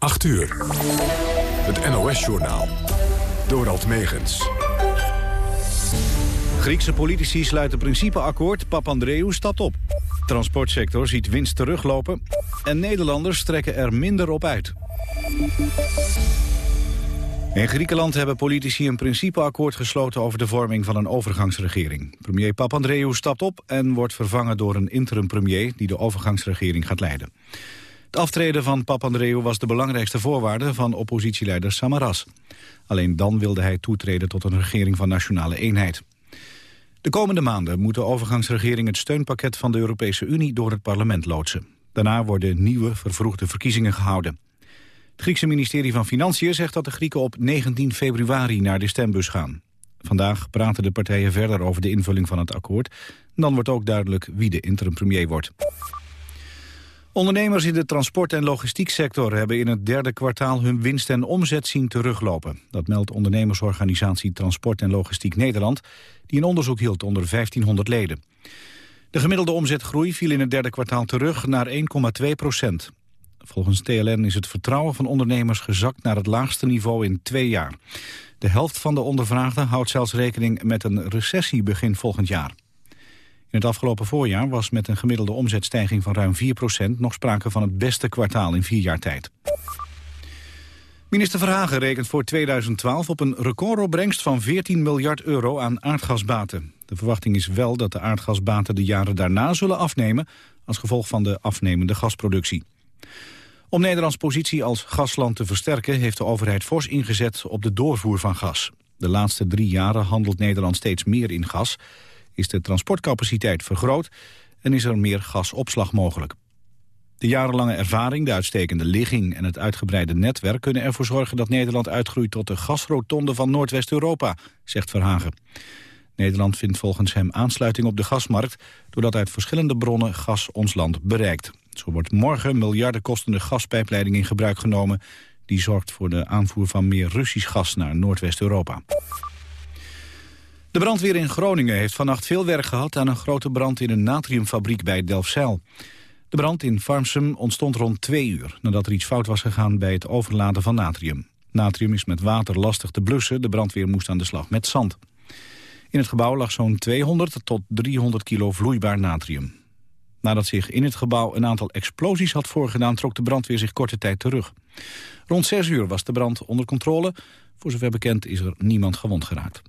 8 uur. Het NOS-journaal. Dorald Megens. Griekse politici sluiten principeakkoord. Papandreou stapt op. Transportsector ziet winst teruglopen. En Nederlanders trekken er minder op uit. In Griekenland hebben politici een principeakkoord gesloten over de vorming van een overgangsregering. Premier Papandreou stapt op en wordt vervangen door een interim-premier die de overgangsregering gaat leiden. Het aftreden van Papandreou was de belangrijkste voorwaarde van oppositieleider Samaras. Alleen dan wilde hij toetreden tot een regering van nationale eenheid. De komende maanden moet de overgangsregering het steunpakket van de Europese Unie door het parlement loodsen. Daarna worden nieuwe vervroegde verkiezingen gehouden. Het Griekse ministerie van Financiën zegt dat de Grieken op 19 februari naar de stembus gaan. Vandaag praten de partijen verder over de invulling van het akkoord. Dan wordt ook duidelijk wie de interim-premier wordt. Ondernemers in de transport- en logistieksector hebben in het derde kwartaal hun winst en omzet zien teruglopen. Dat meldt ondernemersorganisatie Transport en Logistiek Nederland, die een onderzoek hield onder 1500 leden. De gemiddelde omzetgroei viel in het derde kwartaal terug naar 1,2 procent. Volgens TLN is het vertrouwen van ondernemers gezakt naar het laagste niveau in twee jaar. De helft van de ondervraagden houdt zelfs rekening met een recessie begin volgend jaar. In het afgelopen voorjaar was met een gemiddelde omzetstijging van ruim 4% nog sprake van het beste kwartaal in vier jaar tijd. Minister Verhagen rekent voor 2012 op een recordopbrengst van 14 miljard euro aan aardgasbaten. De verwachting is wel dat de aardgasbaten de jaren daarna zullen afnemen... als gevolg van de afnemende gasproductie. Om Nederlands positie als gasland te versterken... heeft de overheid fors ingezet op de doorvoer van gas. De laatste drie jaren handelt Nederland steeds meer in gas is de transportcapaciteit vergroot en is er meer gasopslag mogelijk. De jarenlange ervaring, de uitstekende ligging en het uitgebreide netwerk... kunnen ervoor zorgen dat Nederland uitgroeit tot de gasrotonde van Noordwest-Europa, zegt Verhagen. Nederland vindt volgens hem aansluiting op de gasmarkt... doordat uit verschillende bronnen gas ons land bereikt. Zo wordt morgen miljarden kostende gaspijpleiding in gebruik genomen... die zorgt voor de aanvoer van meer Russisch gas naar Noordwest-Europa. De brandweer in Groningen heeft vannacht veel werk gehad aan een grote brand in een natriumfabriek bij Delfzijl. De brand in Farmsum ontstond rond twee uur nadat er iets fout was gegaan bij het overladen van natrium. Natrium is met water lastig te blussen, de brandweer moest aan de slag met zand. In het gebouw lag zo'n 200 tot 300 kilo vloeibaar natrium. Nadat zich in het gebouw een aantal explosies had voorgedaan... trok de brandweer zich korte tijd terug. Rond 6 uur was de brand onder controle. Voor zover bekend is er niemand gewond geraakt.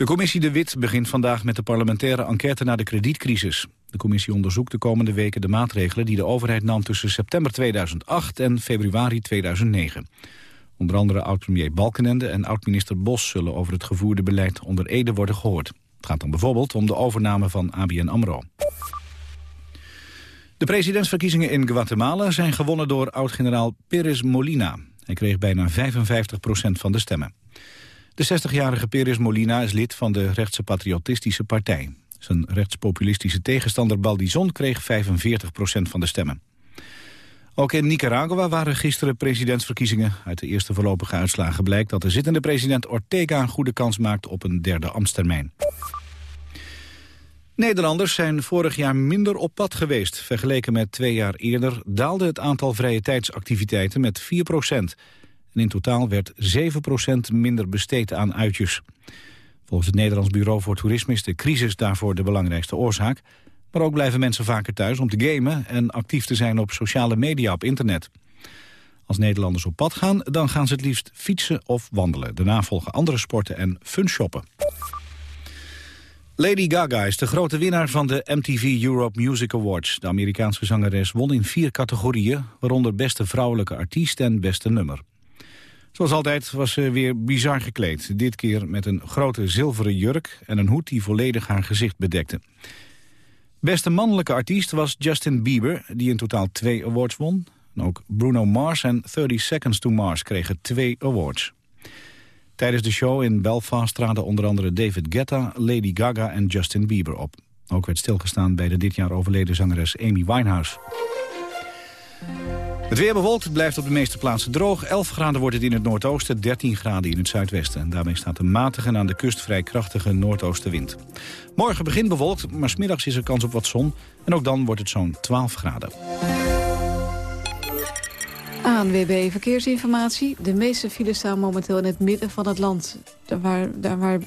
De commissie De Wit begint vandaag met de parlementaire enquête naar de kredietcrisis. De commissie onderzoekt de komende weken de maatregelen die de overheid nam tussen september 2008 en februari 2009. Onder andere oud-premier Balkenende en oud-minister Bos zullen over het gevoerde beleid onder Ede worden gehoord. Het gaat dan bijvoorbeeld om de overname van ABN AMRO. De presidentsverkiezingen in Guatemala zijn gewonnen door oud-generaal Pérez Molina. Hij kreeg bijna 55% van de stemmen. De 60-jarige Perez Molina is lid van de rechtse patriotistische partij. Zijn rechtspopulistische tegenstander Baldizon kreeg 45% van de stemmen. Ook in Nicaragua waren gisteren presidentsverkiezingen. Uit de eerste voorlopige uitslagen blijkt dat de zittende president Ortega een goede kans maakt op een derde ambtstermijn. Nederlanders zijn vorig jaar minder op pad geweest. Vergeleken met twee jaar eerder daalde het aantal vrije tijdsactiviteiten met 4 en in totaal werd 7% minder besteed aan uitjes. Volgens het Nederlands Bureau voor Toerisme is de crisis daarvoor de belangrijkste oorzaak. Maar ook blijven mensen vaker thuis om te gamen en actief te zijn op sociale media op internet. Als Nederlanders op pad gaan, dan gaan ze het liefst fietsen of wandelen. Daarna volgen andere sporten en funshoppen. Lady Gaga is de grote winnaar van de MTV Europe Music Awards. De Amerikaanse zangeres won in vier categorieën... waaronder beste vrouwelijke artiest en beste nummer. Zoals altijd was ze weer bizar gekleed. Dit keer met een grote zilveren jurk en een hoed die volledig haar gezicht bedekte. Beste mannelijke artiest was Justin Bieber, die in totaal twee awards won. ook Bruno Mars en 30 Seconds to Mars kregen twee awards. Tijdens de show in Belfast traden onder andere David Guetta, Lady Gaga en Justin Bieber op. Ook werd stilgestaan bij de dit jaar overleden zangeres Amy Winehouse. Het weer bewolkt, blijft op de meeste plaatsen droog. 11 graden wordt het in het noordoosten, 13 graden in het zuidwesten. En daarmee staat een matige en aan de kust vrij krachtige noordoostenwind. Morgen begint bewolkt, maar smiddags is er kans op wat zon. En ook dan wordt het zo'n 12 graden. ANWB Verkeersinformatie. De meeste files staan momenteel in het midden van het land. Daar waar,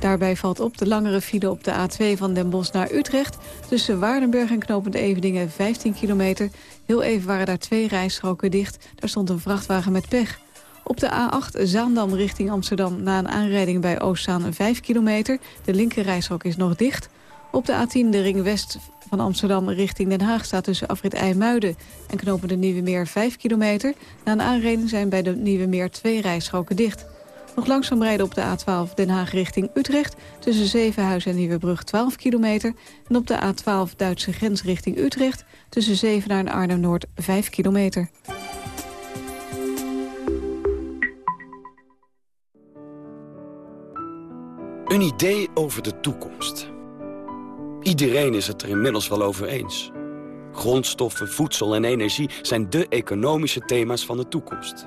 daarbij valt op de langere file op de A2 van Den Bosch naar Utrecht. Tussen Waardenburg en Knopend Eveningen 15 kilometer. Heel even waren daar twee rijstroken dicht. Daar stond een vrachtwagen met pech. Op de A8 Zaandam richting Amsterdam na een aanrijding bij Oostzaan 5 kilometer. De linkerrijstrook is nog dicht. Op de A10 de ring west van Amsterdam richting Den Haag staat tussen afrit IJmuiden en knopen de Nieuwe Meer 5 kilometer. Na een aanrijding zijn bij de Nieuwe Meer twee rijstroken dicht. Nog langzaam rijden op de A12 Den Haag richting Utrecht... tussen Zevenhuizen en Nieuwebrug 12 kilometer. En op de A12 Duitse grens richting Utrecht... tussen Zevenaar en Arnhem-Noord 5 kilometer. Een idee over de toekomst. Iedereen is het er inmiddels wel over eens. Grondstoffen, voedsel en energie zijn de economische thema's van de toekomst.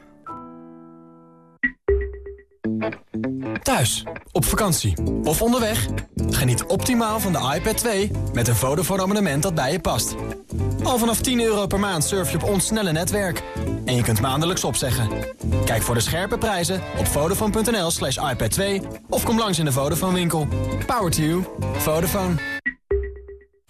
Thuis, op vakantie of onderweg. Geniet optimaal van de iPad 2 met een Vodafone abonnement dat bij je past. Al vanaf 10 euro per maand surf je op ons snelle netwerk. En je kunt maandelijks opzeggen. Kijk voor de scherpe prijzen op vodafone.nl slash iPad 2... of kom langs in de Vodafone winkel. Power to you. Vodafone.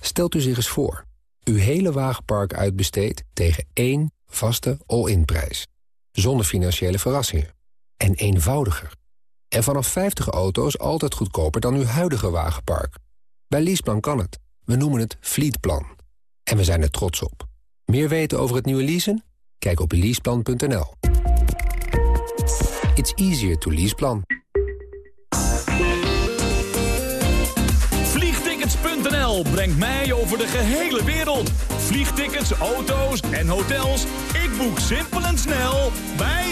Stelt u zich eens voor. Uw hele wagenpark uitbesteedt tegen één vaste all-in prijs. Zonder financiële verrassingen. En eenvoudiger. En vanaf 50 auto's altijd goedkoper dan uw huidige wagenpark. Bij Leaseplan kan het. We noemen het Fleetplan. En we zijn er trots op. Meer weten over het nieuwe leasen? Kijk op leaseplan.nl. It's easier to leaseplan. Vliegtickets.nl brengt mij over de gehele wereld. Vliegtickets, auto's en hotels. Ik boek simpel en snel bij.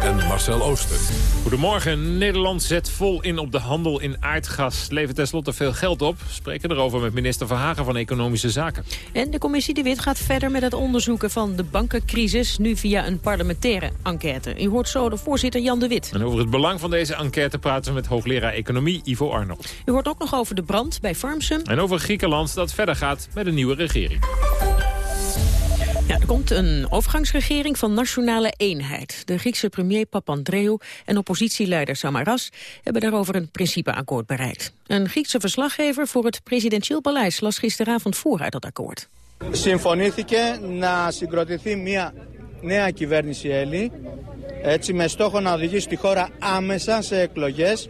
en Marcel Ooster. Goedemorgen. Nederland zet vol in op de handel in aardgas. Levert tenslotte veel geld op. We spreken erover met minister Verhagen van Economische Zaken. En de commissie De Wit gaat verder met het onderzoeken van de bankencrisis... nu via een parlementaire enquête. U hoort zo de voorzitter Jan de Wit. En over het belang van deze enquête praten we met hoogleraar Economie Ivo Arnold. U hoort ook nog over de brand bij Farmsum. En over Griekenland dat verder gaat met een nieuwe regering. Ja, er komt een overgangsregering van nationale eenheid. De Griekse premier Papandreou en oppositieleider Samaras... hebben daarover een principeakkoord bereikt. Een Griekse verslaggever voor het presidentieel paleis... las gisteravond voor uit dat akkoord. Συμφωνήθηκε να συγκροτηθεί μια νέα κυβέρνηση Έλλη, έτσι με στόχο να οδηγήσει τη χώρα άμεσα σε εκλογές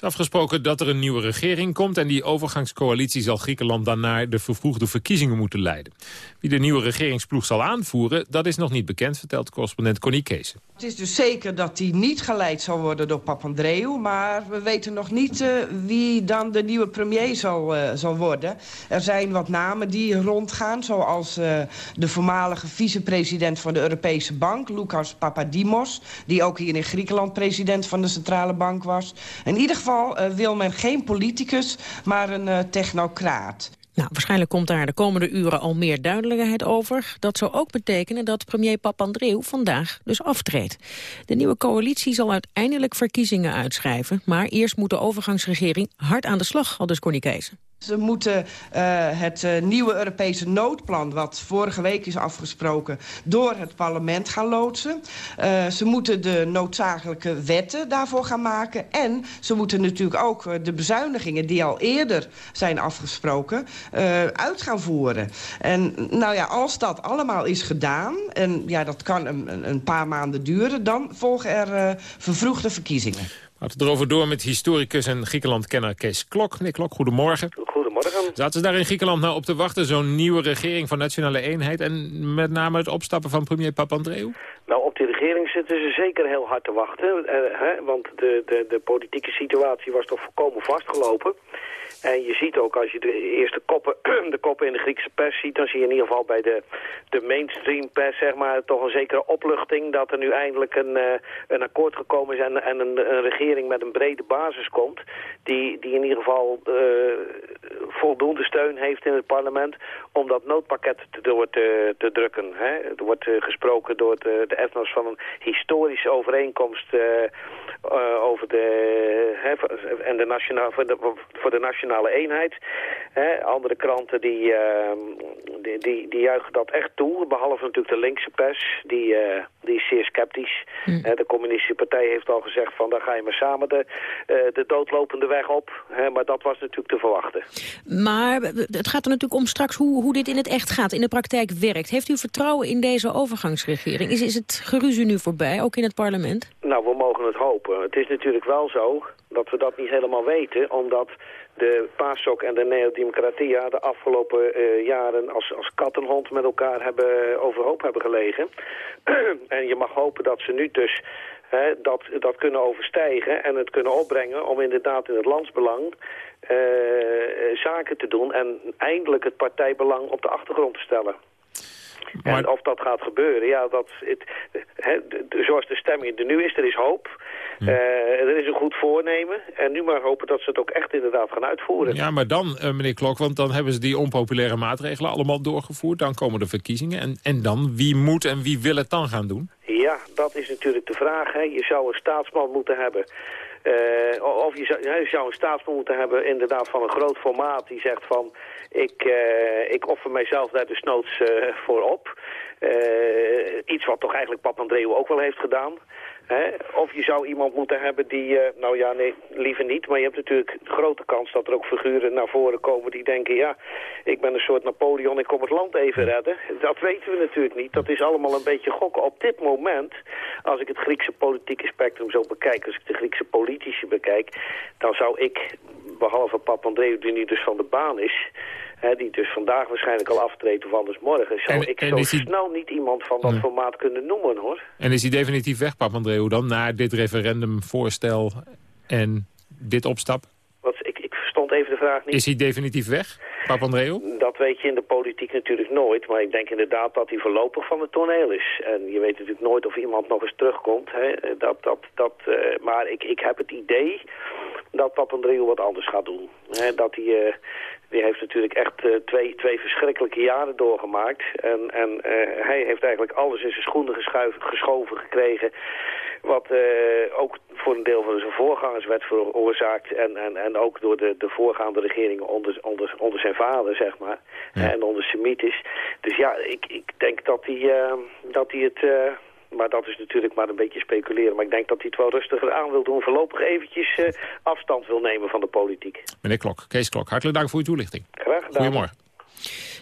is afgesproken dat er een nieuwe regering komt... en die overgangscoalitie zal Griekenland dan de vervroegde verkiezingen moeten leiden. Wie de nieuwe regeringsploeg zal aanvoeren, dat is nog niet bekend... vertelt correspondent Connie Kees. Het is dus zeker dat die niet geleid zal worden door Papandreou... maar we weten nog niet uh, wie dan de nieuwe premier zal, uh, zal worden. Er zijn wat namen die rondgaan, zoals uh, de voormalige vicepresident van de Europese Bank... Lucas Papadimos, die ook hier in Griekenland president van de Centrale Bank was. In ieder geval wil men geen politicus, maar een technocraat. Nou, waarschijnlijk komt daar de komende uren al meer duidelijkheid over. Dat zou ook betekenen dat premier Papandreou vandaag dus aftreedt. De nieuwe coalitie zal uiteindelijk verkiezingen uitschrijven... maar eerst moet de overgangsregering hard aan de slag, al dus Connie Kees. Ze moeten uh, het uh, nieuwe Europese noodplan, wat vorige week is afgesproken... door het parlement gaan loodsen. Uh, ze moeten de noodzakelijke wetten daarvoor gaan maken. En ze moeten natuurlijk ook de bezuinigingen die al eerder zijn afgesproken... uit gaan voeren. En nou ja, als dat allemaal is gedaan... en ja, dat kan een, een paar maanden duren... dan volgen er vervroegde verkiezingen. Laten we erover door met historicus en Griekenland-kenner Kees Klok. Meneer Klok, goedemorgen. Goedemorgen. Zaten ze daar in Griekenland nou op te wachten, zo'n nieuwe regering van Nationale Eenheid... en met name het opstappen van premier Papandreou? Nou, op die regering zitten ze zeker heel hard te wachten. Eh, hè, want de, de, de politieke situatie was toch volkomen vastgelopen. En je ziet ook, als je de eerste koppen, de koppen in de Griekse pers ziet... dan zie je in ieder geval bij de, de mainstream pers zeg maar, toch een zekere opluchting... dat er nu eindelijk een, uh, een akkoord gekomen is en, en een, een, regering met een brede basis komt... die, die in ieder geval uh, voldoende steun heeft in het parlement... om dat noodpakket te, door te, drukken. Hè. Er wordt uh, gesproken door de, de van een historische overeenkomst... over de, hè, en de nationale, voor, de, voor de nationale eenheid. Hè, andere kranten die, uh, die, die, die, juichen dat echt toe. Behalve natuurlijk de linkse pers. Die, uh, die is zeer sceptisch. Hm. de communistische partij heeft al gezegd van... dan ga je maar samen de, uh, de doodlopende weg op. Hè, maar dat was natuurlijk te verwachten. Maar het gaat er natuurlijk om straks hoe, hoe dit in het echt gaat. In de praktijk werkt. Heeft u vertrouwen in deze overgangsregering? Is, is het geruzie nu voorbij, ook in het parlement? Het hopen. Het is natuurlijk wel zo dat we dat niet helemaal weten... omdat de PASOK en de Neodemocratia de afgelopen uh, jaren als, als kat en hond met elkaar hebben overhoop hebben gelegen. en je mag hopen dat ze nu dus dat, dat kunnen overstijgen en het kunnen opbrengen om inderdaad in het landsbelang uh, zaken te doen en eindelijk het partijbelang op de achtergrond te stellen. Maar... En of dat gaat gebeuren, ja, dat, het, he, zoals de stemming er nu is, er is hoop. Uh, er is een goed voornemen. En nu maar hopen dat ze het ook echt inderdaad gaan uitvoeren. Ja, maar dan, uh, meneer Klok, want dan hebben ze die onpopulaire maatregelen allemaal doorgevoerd. Dan komen de verkiezingen. En, en dan, wie moet en wie wil het dan gaan doen? Ja, dat is natuurlijk de vraag. Hè. Je zou een staatsman moeten hebben... Uh, of je zou, je zou, een staatsman moeten hebben inderdaad van een groot formaat die zegt van ik, uh, ik offer mijzelf daar dus noods uh, voor op. iets wat toch eigenlijk Papandreou ook wel heeft gedaan. Hè? Of je zou iemand moeten hebben die, uh, nou ja, nee, liever niet. Maar je hebt natuurlijk grote kans dat er ook figuren naar voren komen die denken... ja, ik ben een soort Napoleon, ik kom het land even redden. Dat weten we natuurlijk niet. Dat is allemaal een beetje gokken. Op dit moment, als ik het Griekse politieke spectrum zo bekijk... als ik de Griekse politici bekijk... dan zou ik, behalve Papandreou, die nu dus van de baan is... Hè, die dus vandaag waarschijnlijk al aftreedt of anders morgen... zou ik zo snel niet iemand van dat formaat kunnen noemen, hoor. En is hij definitief weg, Papandreou, dan, na dit referendumvoorstel en dit opstap? Wat, ik, ik verstond even de vraag niet. Is hij definitief weg, Papandreou? Dat weet je in de politiek natuurlijk nooit. Maar ik denk inderdaad dat hij voorlopig van het toneel is. En je weet natuurlijk nooit of iemand nog eens terugkomt. Hè. Dat, dat, dat, uh, maar ik, ik heb het idee dat Papandreou wat anders gaat doen. Dat hij... Uh, die heeft natuurlijk echt uh, twee, twee verschrikkelijke jaren doorgemaakt. En, en uh, hij heeft eigenlijk alles in zijn schoenen geschoven gekregen. Wat ook voor een deel van zijn voorgangers werd veroorzaakt. En, en, en ook door de, de voorgaande regeringen onder, onder, onder zijn vader, zeg maar. Ja. En onder Semitisch. Dus ja, ik, ik denk dat hij, dat hij het maar dat is natuurlijk maar een beetje speculeren. Maar ik denk dat hij het wel rustiger aan wil doen. Voorlopig eventjes uh, afstand wil nemen van de politiek. Meneer Klok, Kees Klok, hartelijk dank voor uw toelichting. Graag gedaan. Goedemorgen.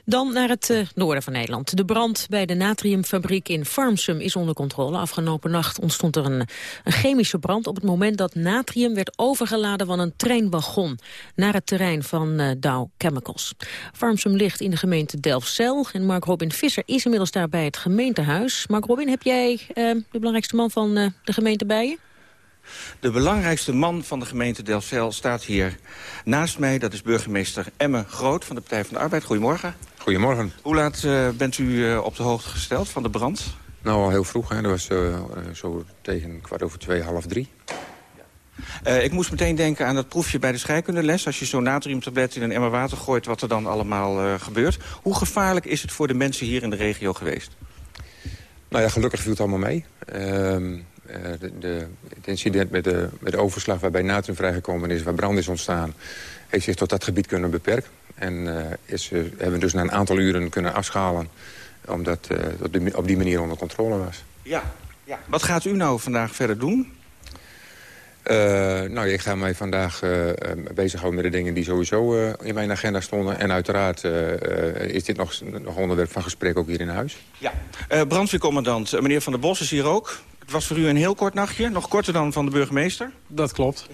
Dan naar het uh, noorden van Nederland. De brand bij de natriumfabriek in Farmsum is onder controle. Afgelopen nacht ontstond er een, een, chemische brand... op het moment dat natrium werd overgeladen van een treinwagon... naar het terrein van uh, Dow Chemicals. Farmsum ligt in de gemeente Delfzijl. En Mark Robin Visser is inmiddels daar bij het gemeentehuis. Mark Robin, heb jij uh, de belangrijkste man van de gemeente bij je? De belangrijkste man van de gemeente Delfzijl staat hier naast mij. Dat is burgemeester Emme Groot van de Partij van de Arbeid. Goedemorgen. Goedemorgen. Hoe laat uh, bent u uh, op de hoogte gesteld van de brand? Nou, al heel vroeg. Hè. Dat was uh, zo tegen kwart over twee, half drie. Uh, ik moest meteen denken aan dat proefje bij de scheikundeles. Als je zo'n natriumtablet in een emmer water gooit, wat er dan allemaal uh, gebeurt. Hoe gevaarlijk is het voor de mensen hier in de regio geweest? Nou ja, gelukkig viel het allemaal mee. Uh, de, de, het incident met de, met de overslag waarbij natrium vrijgekomen is... waar brand is ontstaan, heeft zich tot dat gebied kunnen beperken. En is, hebben we dus na een aantal uren kunnen afschalen... omdat die, op die manier onder controle was. Ja, ja. Wat gaat u nou vandaag verder doen? Uh, nou, ik ga mij vandaag uh, bezighouden met de dingen die sowieso uh, in mijn agenda stonden. En uiteraard is dit nog, nog onderwerp van gesprek ook hier in huis. Ja. brandweercommandant, meneer Van der Bos is hier ook. Het was voor u een heel kort nachtje, nog korter dan van de burgemeester. Dat klopt.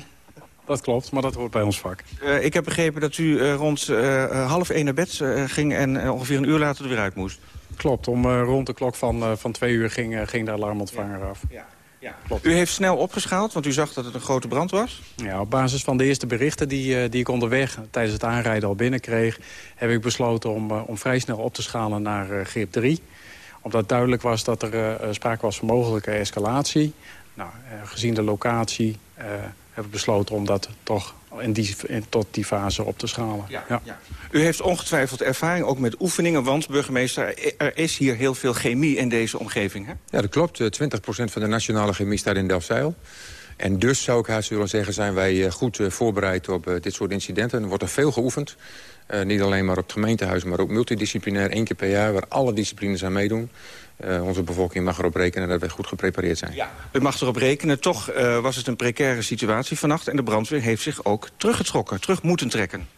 Dat klopt, maar dat hoort bij ons vak. ik heb begrepen dat u rond half één naar bed ging en ongeveer een uur later er weer uit moest. Klopt, om rond de klok van, van twee uur ging, ging de alarmontvanger ja. af. Ja. Ja, klopt. U heeft snel opgeschaald, want u zag dat het een grote brand was? Ja, op basis van de eerste berichten die, uh, die ik onderweg tijdens het aanrijden al binnenkreeg... heb ik besloten om, uh, om vrij snel op te schalen naar uh, grip 3. Omdat duidelijk was dat er sprake was van mogelijke escalatie. Nou, gezien de locatie hebben we besloten om dat toch in die, in, tot die fase op te schalen. Ja, ja. U heeft ongetwijfeld ervaring ook met oefeningen, want burgemeester, er is hier heel veel chemie in deze omgeving. Hè? Ja, dat klopt. 20% eh, van de nationale chemie staat in Delfzijl. En dus zou ik haast willen zeggen, zijn wij eh, goed eh, voorbereid op dit soort incidenten. Er wordt er veel geoefend. Uh, niet alleen maar op het gemeentehuis, maar ook multidisciplinair. één keer per jaar, waar alle disciplines aan meedoen. Uh, onze bevolking mag erop rekenen dat wij goed geprepareerd zijn. Ja. U mag erop rekenen. Toch uh, was het een precaire situatie vannacht. En de brandweer heeft zich ook teruggetrokken, terug moeten trekken.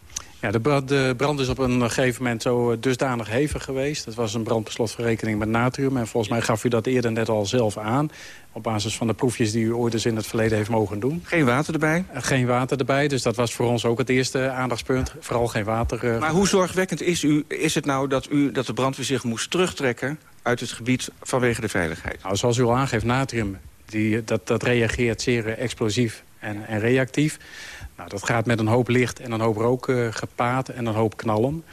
Ja, de brand, de brand is op een gegeven moment zo dusdanig hevig geweest. Het was een brandbeslotverrekening met natrium. En volgens mij gaf u dat eerder net al zelf aan. Op basis van de proefjes die u ooit eens in het verleden heeft mogen doen. Geen water erbij? Geen water erbij, dus dat was voor ons ook het eerste aandachtspunt. Vooral geen water. Maar hoe zorgwekkend is, u, is het nou dat, u, dat de brandweer zich moest terugtrekken uit het gebied vanwege de veiligheid? Nou, zoals u al aangeeft, natrium, die, dat, dat reageert zeer explosief en, en reactief. Nou, dat gaat met een hoop licht en een hoop rook uh, gepaard en een hoop knallen.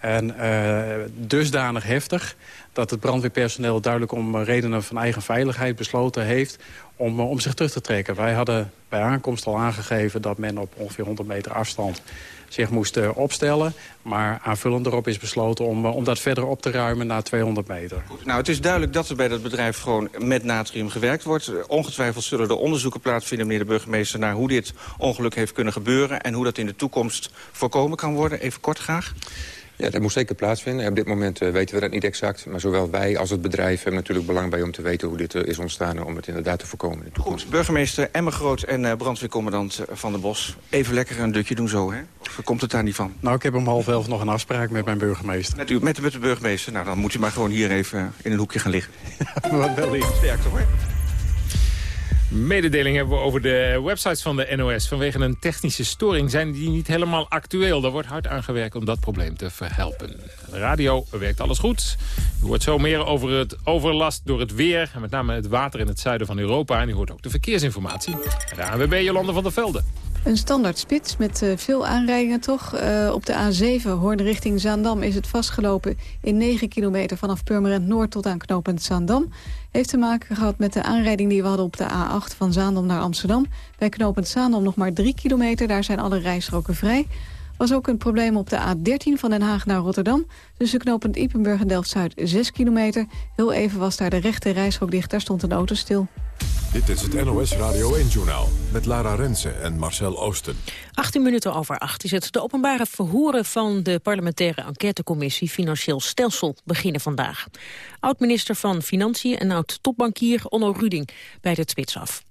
En uh, dusdanig heftig dat het brandweerpersoneel duidelijk om redenen van eigen veiligheid besloten heeft om, om zich terug te trekken. Wij hadden bij aankomst al aangegeven dat men op ongeveer 100 meter afstand zich moest opstellen. Maar aanvullend erop is besloten om, om dat verder op te ruimen naar 200 meter. Nou, het is duidelijk dat er bij dat bedrijf gewoon met natrium gewerkt wordt. Ongetwijfeld zullen er onderzoeken plaatsvinden, meneer de burgemeester... naar hoe dit ongeluk heeft kunnen gebeuren... en hoe dat in de toekomst voorkomen kan worden. Even kort graag. Ja, dat moet zeker plaatsvinden. Op dit moment uh, weten we dat niet exact. Maar zowel wij als het bedrijf hebben natuurlijk belang bij om te weten hoe dit uh, is ontstaan... en om het inderdaad te voorkomen in. Goed, burgemeester Emmer Groot en uh, brandweercommandant Van der Bos. Even lekker een dutje doen zo, hè? Of komt het daar niet van? Nou, ik heb om half elf nog een afspraak met mijn burgemeester. Met, u, met, met de burgemeester? Nou, dan moet u maar gewoon hier even in een hoekje gaan liggen. Wat wel lief. Sterkte, hoor. Mededeling hebben we over de websites van de NOS. Vanwege een technische storing zijn die niet helemaal actueel. Er wordt hard aangewerkt om dat probleem te verhelpen. Radio werkt alles goed. U hoort zo meer over het overlast door het weer. En met name het water in het zuiden van Europa. En u hoort ook de verkeersinformatie. De ANWB Jolande van der Velde. Een standaard spits met uh, veel aanrijdingen toch. Uh, op de A7 Hoorn richting Zaandam is het vastgelopen in 9 kilometer vanaf Purmerend Noord tot aan knooppunt Zaandam. Heeft te maken gehad met de aanrijding die we hadden op de A8 van Zaandam naar Amsterdam. Bij knooppunt Zaandam nog maar 3 kilometer, daar zijn alle rijstroken vrij. Was ook een probleem op de A13 van Den Haag naar Rotterdam. Tussen knooppunt Ipenburg en Delft-Zuid 6 kilometer. Heel even was daar de rechte rijstrook dicht, daar stond een auto stil. Dit is het NOS Radio 1-journaal met Lara Rensen en Marcel Oosten. 18 minuten over 8 is het. De openbare verhoren van de parlementaire enquêtecommissie Financieel Stelsel beginnen vandaag. Oud-minister van Financiën en oud-topbankier Onno Ruding bij het spits af.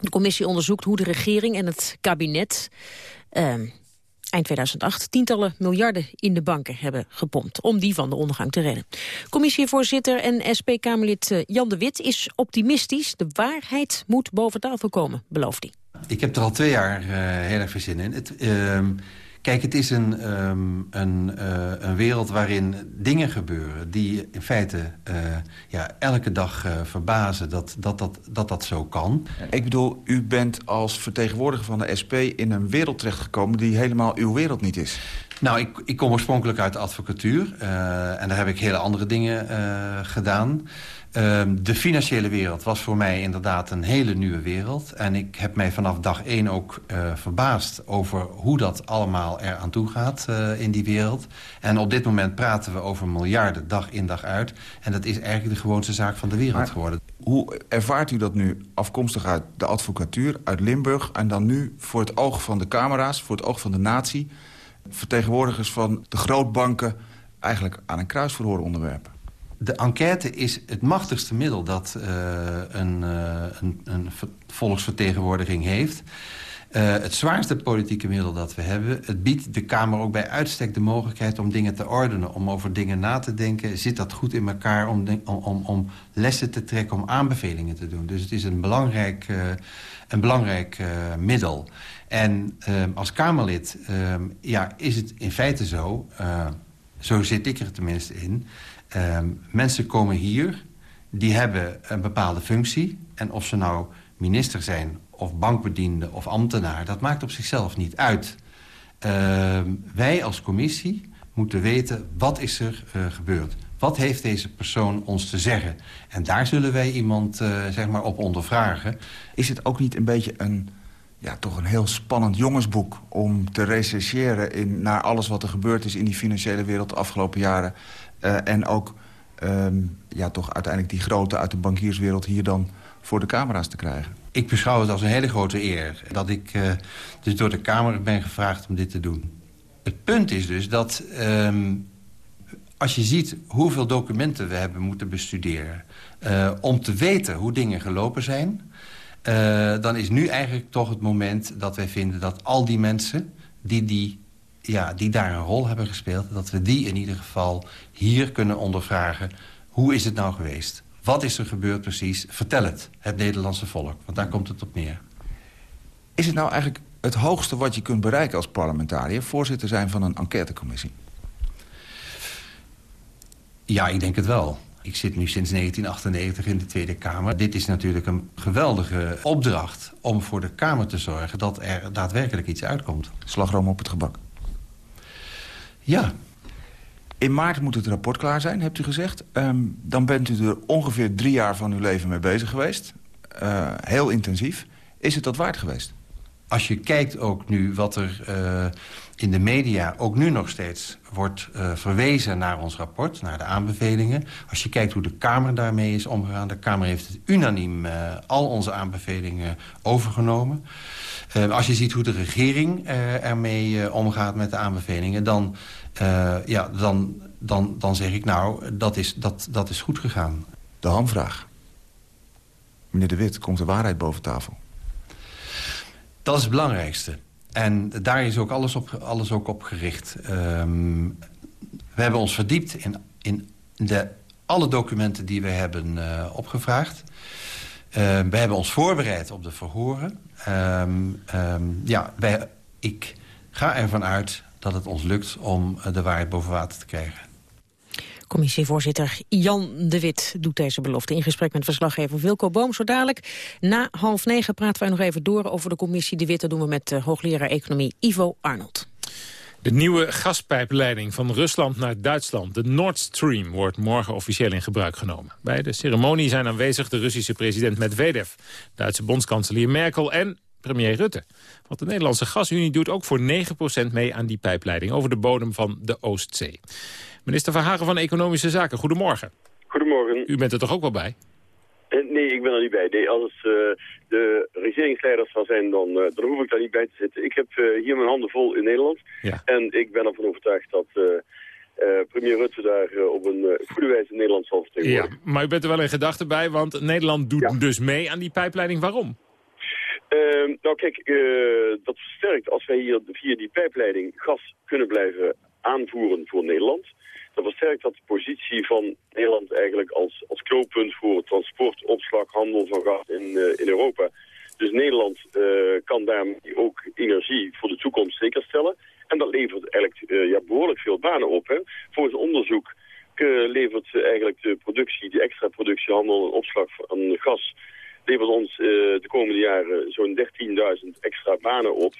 De commissie onderzoekt hoe de regering en het kabinet... Uh, eind 2008 tientallen miljarden in de banken hebben gepompt... om die van de ondergang te redden. Commissievoorzitter en SP-Kamerlid eh, Jan de Wit is optimistisch. De waarheid moet boven tafel komen, belooft hij. Ik heb er al twee jaar uh, heel erg veel zin in. Het, uh, Kijk, het is een, um, een, uh, een wereld waarin dingen gebeuren... die in feite uh, ja, elke dag uh, verbazen dat dat, dat, dat dat zo kan. Ik bedoel, u bent als vertegenwoordiger van de SP... in een wereld terechtgekomen die helemaal uw wereld niet is. Nou, ik, ik kom oorspronkelijk uit de advocatuur. en daar heb ik hele andere dingen gedaan... Ehm, de financiële wereld was voor mij inderdaad een hele nieuwe wereld. En ik heb mij vanaf dag één ook uh, verbaasd over hoe dat allemaal eraan toe gaat uh, in die wereld. En op dit moment praten we over miljarden dag in dag uit. En dat is eigenlijk de gewoonste zaak van de wereld Maar geworden. Hoe ervaart u dat nu afkomstig uit de advocatuur, uit Limburg... en dan nu voor het oog van de camera's, voor het oog van de natie... vertegenwoordigers van de grootbanken eigenlijk aan een kruisverhoor onderwerpen? De enquête is het machtigste middel dat een, uh, een, een volksvertegenwoordiging heeft. Uh, het zwaarste politieke middel dat we hebben. Het biedt de Kamer ook bij uitstek de mogelijkheid om dingen te ordenen. Om over dingen na te denken. Zit dat goed in elkaar om, om, om, om lessen te trekken, om aanbevelingen te doen. Dus het is een belangrijk, een belangrijk middel. En als Kamerlid ja, is het in feite zo... zo zit ik er tenminste in... Um, mensen komen hier, die hebben een bepaalde functie. En of ze nou minister zijn, of bankbediende, of ambtenaar... dat maakt op zichzelf niet uit. Uh, wij als commissie moeten weten, wat is er uh, gebeurd? Wat heeft deze persoon ons te zeggen? En daar zullen wij iemand uh, zeg maar op ondervragen. Is het ook niet een beetje een ja, toch een heel spannend jongensboek... om te rechercheren in, naar alles wat er gebeurd is in die financiële wereld de afgelopen jaren... Uh, en ook um, ja, toch uiteindelijk die grote uit de bankierswereld... hier dan voor de camera's te krijgen. Ik beschouw het als een hele grote eer dat ik uh, dus door de Kamer ben gevraagd om dit te doen. Het punt is dus dat um, als je ziet hoeveel documenten we hebben moeten bestuderen... Uh, om te weten hoe dingen gelopen zijn... Uh, dan is nu eigenlijk toch het moment dat wij vinden dat al die mensen... die die ja, die daar een rol hebben gespeeld... dat we die in ieder geval hier kunnen ondervragen. Hoe is het nou geweest? Wat is er gebeurd precies? Vertel het, het Nederlandse volk. Want daar komt het op neer. Is het nou eigenlijk het hoogste wat je kunt bereiken als parlementariër... voorzitter zijn van een enquêtecommissie? Ja, ik denk het wel. Ik zit nu sinds 1998 in de Tweede Kamer. Dit is natuurlijk een geweldige opdracht om voor de Kamer te zorgen... dat er daadwerkelijk iets uitkomt. Slagroom op het gebak. Ja. In maart moet het rapport klaar zijn, hebt u gezegd. Um, dan bent u er ongeveer drie jaar van uw leven mee bezig geweest. Uh, heel intensief. Is het dat waard geweest? Als je kijkt ook nu wat er uh, in de media ook nu nog steeds wordt uh, verwezen naar ons rapport, naar de aanbevelingen. Als je kijkt hoe de Kamer daarmee is omgegaan. De Kamer heeft het unaniem uh, al onze aanbevelingen overgenomen. Uh, als je ziet hoe de regering ermee omgaat met de aanbevelingen... dan, ja, dan, dan, dan zeg ik nou, dat is, dat, dat is goed gegaan. De hamvraag. Meneer De Wit, komt de waarheid boven tafel? Dat is het belangrijkste. En daar is ook alles op, alles ook op gericht. Um, we hebben ons verdiept in, in de, alle documenten die we hebben opgevraagd... Uh, we hebben ons voorbereid op de verhoren. Um, ja, wij, ik ga ervan uit dat het ons lukt om de waarheid boven water te krijgen. Commissievoorzitter Jan de Wit doet deze belofte in gesprek met verslaggever Wilco Boom. Zo dadelijk na half negen praten wij nog even door over de commissie de Wit. Dat doen we met uh, hoogleraar economie Ivo Arnold. De nieuwe gaspijpleiding van Rusland naar Duitsland, de Nord Stream, wordt morgen officieel in gebruik genomen. Bij de ceremonie zijn aanwezig de Russische president Medvedev, Duitse bondskanselier Merkel en premier Rutte. Want de Nederlandse gasunie doet ook voor 9% mee aan die pijpleiding over de bodem van de Oostzee. Minister Verhagen van Economische Zaken, goedemorgen. Goedemorgen. U bent er toch ook wel bij? Nee, ik ben er niet bij. Nee, als het uh, de regeringsleiders van zijn, dan, uh, dan hoef ik daar niet bij te zitten. Ik heb uh, hier mijn handen vol in Nederland. Ja. En ik ben ervan overtuigd dat premier Rutte daar op een goede wijze Nederland zal vertegenwoordigen. Ja, maar u bent er wel in gedachten bij, want Nederland doet ja. dus mee aan die pijpleiding. Waarom? Uh, nou kijk, dat versterkt als wij hier via die pijpleiding gas kunnen blijven aanvoeren voor Nederland. Dan versterkt dat de positie van Nederland eigenlijk als, als knooppunt voor transport, opslag, handel van gas in, uh, in Europa. Dus Nederland kan daarmee ook energie voor de toekomst zekerstellen. En dat levert eigenlijk ja, behoorlijk veel banen op. Hè. Volgens onderzoek levert eigenlijk de productie, de extra productie, handel en opslag van gas levert ons de komende jaren zo'n 13.000 extra banen op.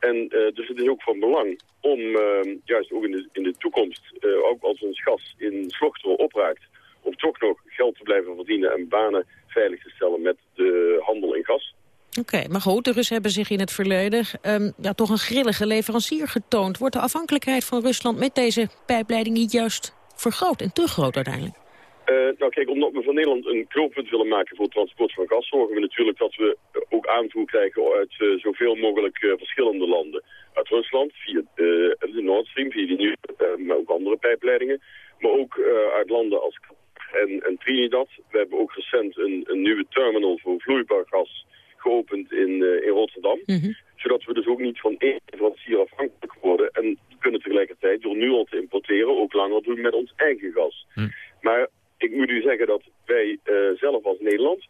En uh, dus het is ook van belang om uh, juist ook in de, in de toekomst, ook als ons gas in Slochteren opraakt, om toch nog geld te blijven verdienen en banen veilig te stellen met de handel in gas. Oké, maar goed, de Russen hebben zich in het verleden um, ja, toch een grillige leverancier getoond. Wordt de afhankelijkheid van Rusland met deze pijpleiding niet juist vergroot en te groot uiteindelijk? Uh, nou kijk, omdat we van Nederland een knooppunt willen maken voor het transport van gas... zorgen we natuurlijk dat we ook aanvoer krijgen uit uh, zoveel mogelijk verschillende landen. Uit Rusland, via de Nord Stream, via die nieuwe, maar ook andere pijpleidingen. Maar ook uit landen als en, en Trinidad. We hebben ook recent een, een nieuwe terminal voor vloeibaar gas geopend in, in Rotterdam. Mhm. Zodat we dus ook niet van één leverancier afhankelijk worden... en kunnen tegelijkertijd door nu al te importeren ook langer doen met ons eigen gas. Maar ik moet u zeggen dat wij uh, zelf als Nederland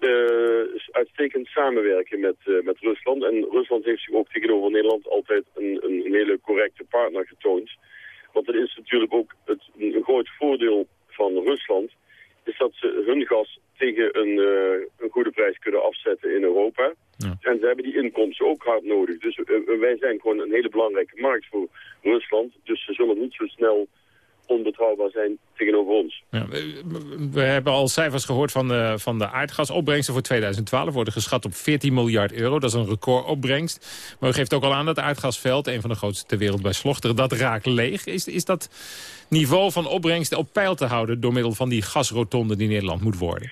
uh, uitstekend samenwerken met, uh, met Rusland. En Rusland heeft zich ook tegenover Nederland altijd een, een, hele correcte partner getoond. Want het is natuurlijk ook het, een groot voordeel van Rusland... is dat ze hun gas tegen een, een goede prijs kunnen afzetten in Europa. Ja. En ze hebben die inkomsten ook hard nodig. Dus wij zijn gewoon een hele belangrijke markt voor Rusland. Dus ze zullen niet zo snel onbetrouwbaar zijn tegenover ons. Ja, we, we, hebben al cijfers gehoord van de, van de aardgasopbrengsten voor 2012. Worden geschat op 14 miljard euro. Dat is een recordopbrengst. Maar u geeft ook al aan dat het aardgasveld, een van de grootste ter wereld bij Slochteren, dat raakt leeg. Is, is dat niveau van opbrengsten op peil te houden door middel van die gasrotonde die Nederland moet worden?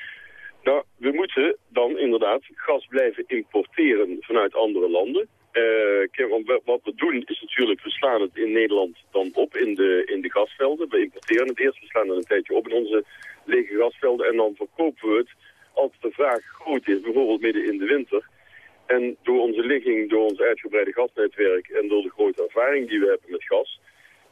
Nou, we moeten dan inderdaad gas blijven importeren vanuit andere landen. Uh, wat we doen is natuurlijk, we slaan het in Nederland dan op in de, in de gasvelden. We importeren het eerst, we slaan het een tijdje op in onze lege gasvelden en dan verkopen we het als de vraag groot is, bijvoorbeeld midden in de winter. En door onze ligging, door ons uitgebreide gasnetwerk en door de grote ervaring die we hebben met gas,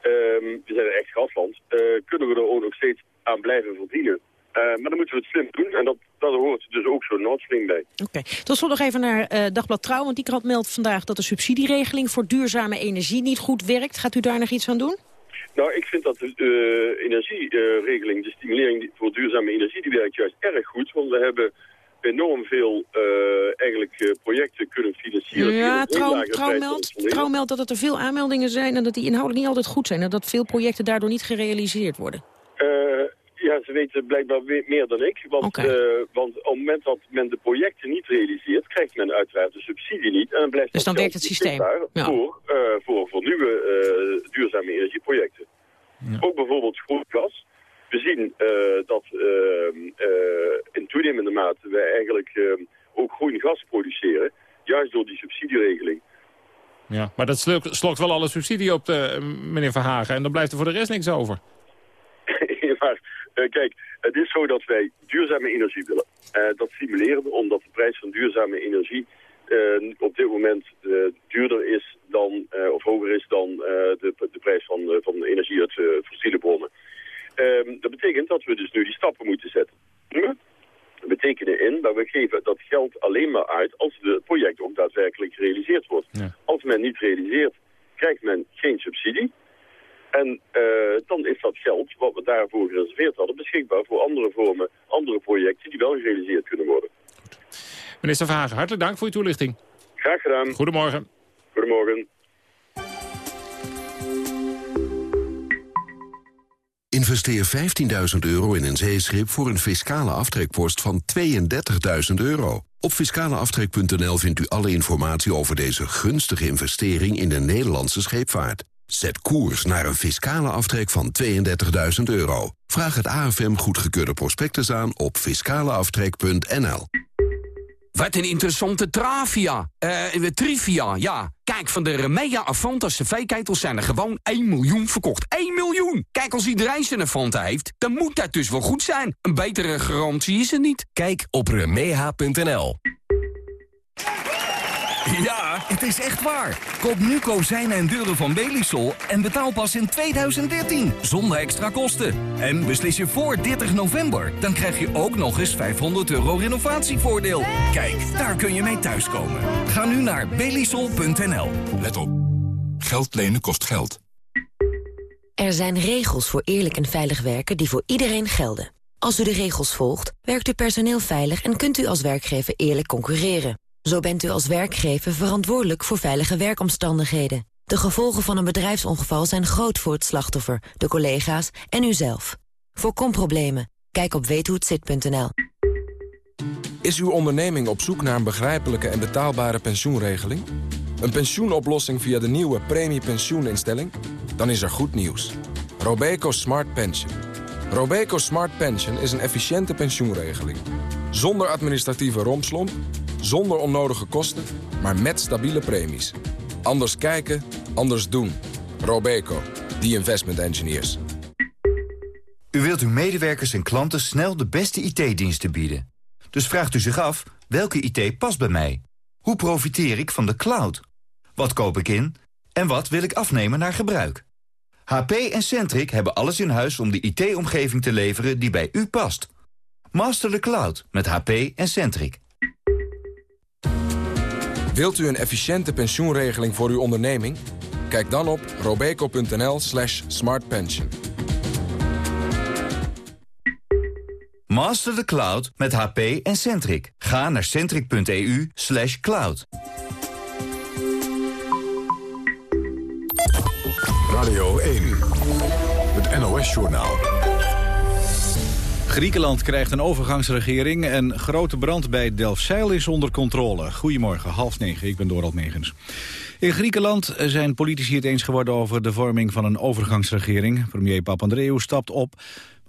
um, we zijn een echt gasland, uh, kunnen we er ook nog steeds aan blijven verdienen. Uh, maar dan moeten we het slim doen en dat, dat hoort dus ook zo'n Nord Stream bij. Oké, okay. tot slot nog even naar uh, Dagblad Trouw, want die krant meldt vandaag dat de subsidieregeling voor duurzame energie niet goed werkt. Gaat u daar nog iets aan doen? Nou, ik vind dat de uh, energieregeling, de stimulering voor duurzame energie, die werkt juist erg goed. Want we hebben enorm veel uh, eigenlijk projecten kunnen financieren. Ja, trouw, trouw, meldt, trouw meldt dat er veel aanmeldingen zijn en dat die inhoudelijk niet altijd goed zijn. En dat veel projecten daardoor niet gerealiseerd worden. Ja, ze weten blijkbaar meer dan ik. Want, okay. uh, want op het moment dat men de projecten niet realiseert, krijgt men uiteraard de subsidie niet. En dan blijft dus dan werkt het systeem ja. voor, uh, voor, voor nieuwe uh, duurzame energieprojecten. Ja. Ook bijvoorbeeld groen gas. We zien dat in toenemende mate wij eigenlijk ook groen gas produceren. Juist door die subsidieregeling. Ja, maar dat slokt, slokt wel alle subsidie op, de, meneer Verhagen. En dan blijft er voor de rest niks over. maar uh, kijk, het is zo dat wij duurzame energie willen. Uh, dat stimuleren we omdat de prijs van duurzame energie uh, op dit moment duurder is dan, of hoger is dan de, de prijs van, van energie uit fossiele bronnen. Ehm, dat betekent dat we dus nu die stappen moeten zetten. Dat betekenen in dat we geven dat geld alleen maar uit als het project ook daadwerkelijk gerealiseerd wordt. Ja. Als men niet realiseert, krijgt men geen subsidie. En uh, dan is dat geld, wat we daarvoor gereserveerd hadden, beschikbaar voor andere vormen, andere projecten die wel gerealiseerd kunnen worden. Goed. Minister Verhagen, hartelijk dank voor uw toelichting. Graag gedaan. Goedemorgen. Goedemorgen. Investeer 15.000 euro in een zeeschip voor een fiscale aftrekpost van 32.000 euro. Op fiscaleaftrek.nl vindt u alle informatie over deze gunstige investering in de Nederlandse scheepvaart. Zet koers naar een fiscale aftrek van 32.000 euro. Vraag het AFM goedgekeurde prospectus aan op fiscaleaftrek.nl. Wat een interessante travia. Eh, trivia, ja. Kijk, van de Remea Avanta cv-ketels zijn er gewoon 1 miljoen verkocht. 1 miljoen! Kijk, als iedereen zijn Avanta heeft, dan moet dat dus wel goed zijn. Een betere garantie is er niet. Kijk op remeha.nl. Ja, het is echt waar. Koop nu kozijnen en deuren van Belisol en betaal pas in 2013. Zonder extra kosten. En beslis je voor 30 november. Dan krijg je ook nog eens 500 euro renovatievoordeel. Kijk, daar kun je mee thuiskomen. Ga nu naar belisol.nl. Let op. Geld lenen kost geld. Er zijn regels voor eerlijk en veilig werken die voor iedereen gelden. Als u de regels volgt, werkt uw personeel veilig... en kunt u als werkgever eerlijk concurreren. Zo bent u als werkgever verantwoordelijk voor veilige werkomstandigheden. De gevolgen van een bedrijfsongeval zijn groot voor het slachtoffer, de collega's en uzelf. Voorkom problemen Kijk op weethohetzit.nl. Is uw onderneming op zoek naar een begrijpelijke en betaalbare pensioenregeling? Een pensioenoplossing via de nieuwe premiepensioeninstelling? Dan is er goed nieuws. Robeco Smart Pension. Robeco Smart Pension is een efficiënte pensioenregeling. Zonder administratieve rompslomp, zonder onnodige kosten, maar met stabiele premies. Anders kijken, anders doen. Robeco, the investment engineers. U wilt uw medewerkers en klanten snel de beste IT-diensten bieden. Dus vraagt u zich af, welke IT past bij mij? Hoe profiteer ik van de cloud? Wat koop ik in? En wat wil ik afnemen naar gebruik? HP en Centric hebben alles in huis om de IT-omgeving te leveren die bij u past. Master the cloud met HP en Centric. Wilt u een efficiënte pensioenregeling voor uw onderneming? Kijk dan op robeco.nl slash smartpension. Master the cloud met HP en Centric. Ga naar centric.eu slash cloud. Radio 1, het NOS-journaal. Griekenland krijgt een overgangsregering en grote brand bij Delfzijl is onder controle. Goedemorgen, half negen, ik ben Dorald Megens. In Griekenland zijn politici het eens geworden over de vorming van een overgangsregering. Premier Papandreou stapt op.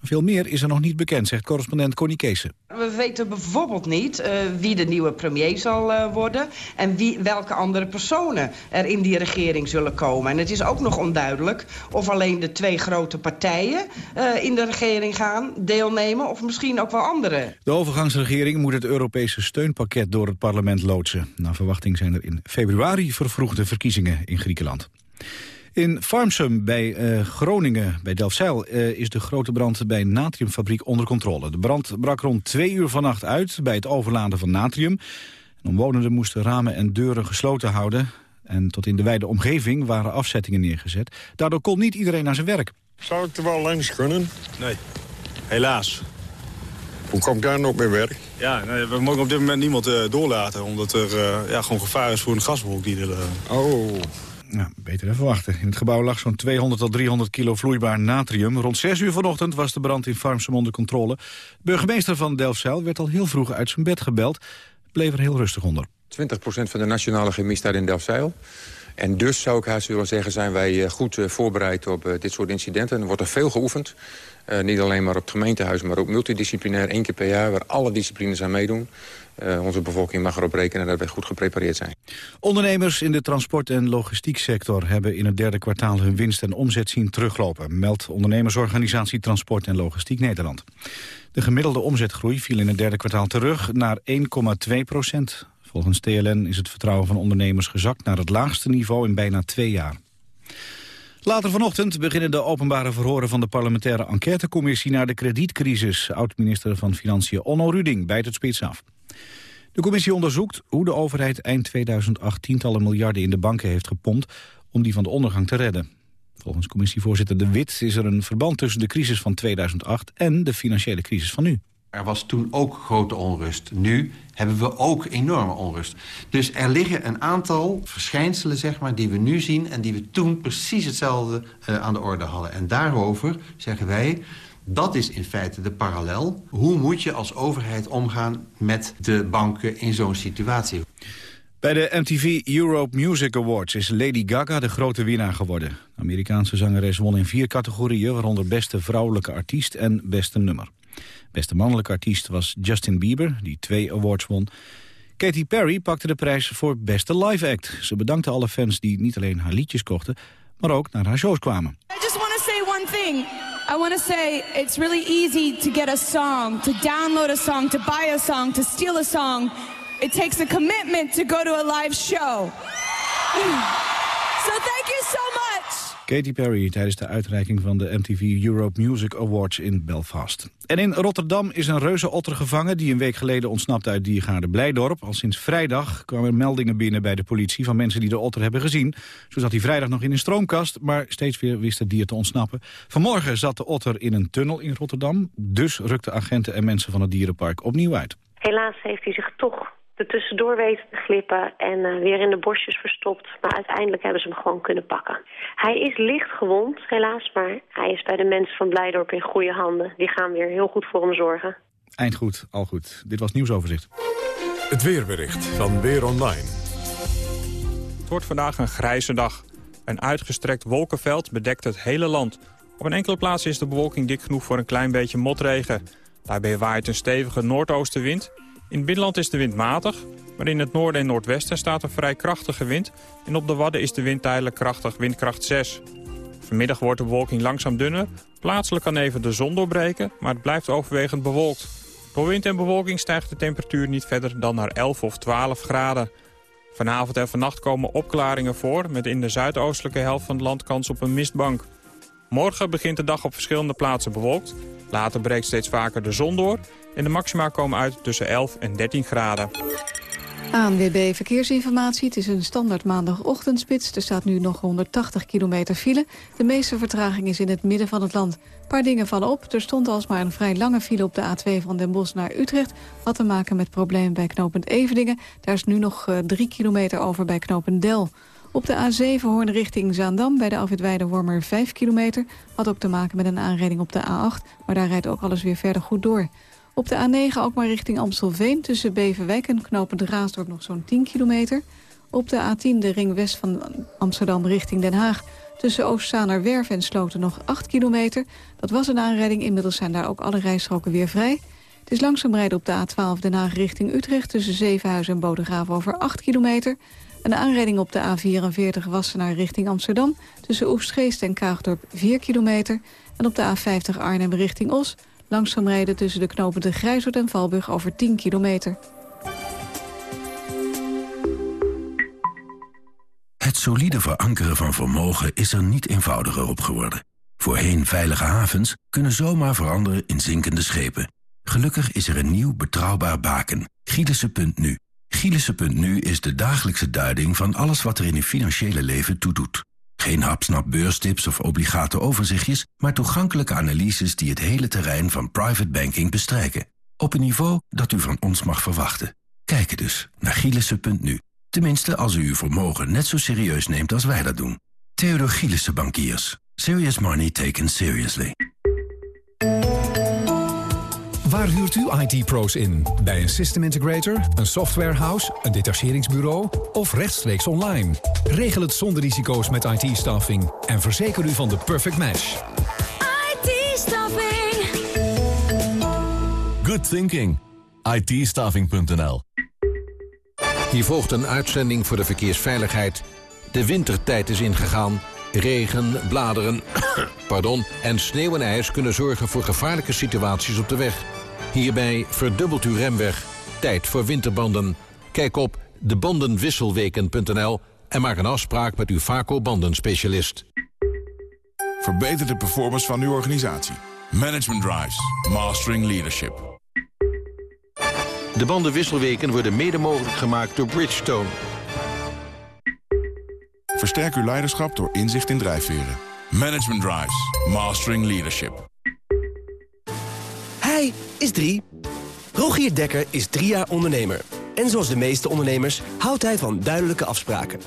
Veel meer is er nog niet bekend, zegt correspondent Connie Keesen. We weten bijvoorbeeld niet uh, wie de nieuwe premier zal uh, worden... en wie, welke andere personen er in die regering zullen komen. En het is ook nog onduidelijk of alleen de twee grote partijen... Uh, in de regering gaan deelnemen of misschien ook wel anderen. De overgangsregering moet het Europese steunpakket door het parlement loodsen. Naar verwachting zijn er in februari vervroegde verkiezingen in Griekenland. In Farmsum bij uh, Groningen, bij Delfzijl, uh, is de grote brand bij een natriumfabriek onder controle. De brand brak rond twee uur vannacht uit bij het overladen van natrium. En omwonenden moesten ramen en deuren gesloten houden. En tot in de wijde omgeving waren afzettingen neergezet. Daardoor kon niet iedereen naar zijn werk. Zou ik er wel langs kunnen? Nee, helaas. Hoe kom ik daar nog mee werk? Ja, nee, we mogen op dit moment niemand uh, doorlaten. Omdat er uh, ja, gewoon gevaar is voor een gaswolk die er... Uh... Oh... Ja, beter even wachten. In het gebouw lag zo'n 200 tot 300 kilo vloeibaar natrium. Rond 6 uur vanochtend was de brand in Farmsum onder controle. Burgemeester van Delfzijl werd al heel vroeg uit zijn bed gebeld. Bleef er heel rustig onder. 20% van de nationale chemie staat in Delfzijl. En dus zou ik haast willen zeggen, zijn wij goed voorbereid op dit soort incidenten. Er wordt er veel geoefend. Niet alleen maar op het gemeentehuis, maar ook multidisciplinair één keer per jaar... waar alle disciplines aan meedoen. Uh, onze bevolking mag erop rekenen dat wij goed geprepareerd zijn. Ondernemers in de transport- en logistieksector... hebben in het derde kwartaal hun winst en omzet zien teruglopen... meldt ondernemersorganisatie Transport en Logistiek Nederland. De gemiddelde omzetgroei viel in het derde kwartaal terug naar 1,2 procent. Volgens TLN is het vertrouwen van ondernemers gezakt... naar het laagste niveau in bijna twee jaar. Later vanochtend beginnen de openbare verhoren van de parlementaire enquêtecommissie naar de kredietcrisis. Oud-minister van Financiën Onno Ruding bijt het spits af. De commissie onderzoekt hoe de overheid eind 2008 tientallen miljarden in de banken heeft gepompt om die van de ondergang te redden. Volgens commissievoorzitter De Wit is er een verband tussen de crisis van 2008 en de financiële crisis van nu. Er was toen ook grote onrust. Nu hebben we ook enorme onrust. Dus er liggen een aantal verschijnselen zeg maar, die we nu zien... en die we toen precies hetzelfde uh, aan de orde hadden. En daarover zeggen wij, dat is in feite de parallel. Hoe moet je als overheid omgaan met de banken in zo'n situatie? Bij de MTV Europe Music Awards is Lady Gaga de grote winnaar geworden. De Amerikaanse zangeres won in vier categorieën... waaronder beste vrouwelijke artiest en beste nummer. Beste mannelijke artiest was Justin Bieber, die twee awards won. Katy Perry pakte de prijs voor beste live act. Ze bedankte alle fans die niet alleen haar liedjes kochten... maar ook naar haar shows kwamen. I just want to say one thing. I want to say it's really easy to get a song, to download a song, to buy a song, to steal a song. It takes a commitment to go to a live show. so thank you so much. Katy Perry tijdens de uitreiking van de MTV Europe Music Awards in Belfast. En in Rotterdam is een reuzenotter gevangen... die een week geleden ontsnapte uit diergaarde Blijdorp. Al sinds vrijdag kwamen er meldingen binnen bij de politie... van mensen die de otter hebben gezien. Zo zat hij vrijdag nog in een stroomkast... maar steeds weer wist het dier te ontsnappen. Vanmorgen zat de otter in een tunnel in Rotterdam. Dus rukten agenten en mensen van het dierenpark opnieuw uit. Helaas heeft hij zich toch er tussendoor weten te glippen en eh, weer in de bosjes verstopt. Maar uiteindelijk hebben ze hem gewoon kunnen pakken. Hij is licht gewond, helaas, maar hij is bij de mensen van Blijdorp in goede handen. Die gaan weer heel goed voor hem zorgen. Eind goed, al goed. Dit was Nieuwsoverzicht. Het weerbericht van Weer Online. Het wordt vandaag een grijze dag. Een uitgestrekt wolkenveld bedekt het hele land. Op een enkele plaats is de bewolking dik genoeg voor een klein beetje motregen. Daarbij waait een stevige noordoostenwind. In het binnenland is de wind matig, maar in het noorden en noordwesten staat een vrij krachtige wind. En op de Wadden is de wind tijdelijk krachtig, windkracht 6. Vanmiddag wordt de bewolking langzaam dunner. Plaatselijk kan even de zon doorbreken, maar het blijft overwegend bewolkt. Door wind en bewolking stijgt de temperatuur niet verder dan naar 11 of 12 graden. Vanavond en vannacht komen opklaringen voor... met in de zuidoostelijke helft van het land kans op een mistbank. Morgen begint de dag op verschillende plaatsen bewolkt. Later breekt steeds vaker de zon door... en de maxima komen uit tussen 11 en 13 graden. ANWB Verkeersinformatie. Het is een standaard maandagochtendspits. Er staat nu nog 180 kilometer file. De meeste vertraging is in het midden van het land. Een paar dingen vallen op. Er stond alsmaar een vrij lange file op de A2 van Den Bosch naar Utrecht. Had te maken met problemen bij knooppunt Evedingen. Daar is nu nog uh, drie kilometer over bij knooppunt Del. Op de A7 Hoorn richting Zaandam bij de Alfred Wormer 5 kilometer. Had ook te maken met een aanrijding op de A8. Maar daar rijdt ook alles weer verder goed door. Op de A9 ook maar richting Amstelveen tussen Beverwijk en Knopend Raasdorp nog zo'n 10 kilometer. Op de A10 de ring west van Amsterdam richting Den Haag tussen Oostzaanerwerf en Sloten nog 8 kilometer. Dat was een aanrijding, inmiddels zijn daar ook alle rijstroken weer vrij. Het is langzaam rijden op de A12 Den Haag richting Utrecht tussen Zevenhuizen en Bodegraven over 8 kilometer. Een aanrijding op de A44 Wassenaar richting Amsterdam tussen Oestgeest en Kaagdorp 4 kilometer. En op de A50 Arnhem richting Os Langzaam rijden tussen de knopen de Grijzoord en Valburg over 10 kilometer. Het solide verankeren van vermogen is er niet eenvoudiger op geworden. Voorheen veilige havens kunnen zomaar veranderen in zinkende schepen. Gelukkig is er een nieuw betrouwbaar baken, Gielissen.nu. Gielissen.nu is de dagelijkse duiding van alles wat er in uw financiële leven toedoet. Geen hapsnap beurstips of obligate overzichtjes, maar toegankelijke analyses die het hele terrein van private banking bestrijken. Op een niveau dat u van ons mag verwachten. Kijk dus naar Gielissen.nu. Tenminste, als u uw vermogen net zo serieus neemt als wij dat doen. Theodor Gielissen Bankiers. Serious money taken seriously. Waar huurt u IT-pro's in? Bij een system integrator, een softwarehouse, een detacheringsbureau of rechtstreeks online? Regel het zonder risico's met IT-staffing en verzeker u van de perfect match. IT-staffing. Good thinking. it Hier volgt een uitzending voor de verkeersveiligheid. De wintertijd is ingegaan. Regen, bladeren pardon, en sneeuw en ijs kunnen zorgen voor gevaarlijke situaties op de weg. Hierbij verdubbelt uw remweg. Tijd voor winterbanden. Kijk op debandenwisselweken.nl en maak een afspraak met uw Vaco bandenspecialist. Verbeter de performance van uw organisatie. Management Drives. Mastering Leadership. De bandenwisselweken worden mede mogelijk gemaakt door Bridgestone. Versterk uw leiderschap door inzicht in drijfveren. Management Drives. Mastering Leadership. Is. Rogier Dekker is drie jaar ondernemer. En zoals de meeste ondernemers houdt hij van duidelijke afspraken.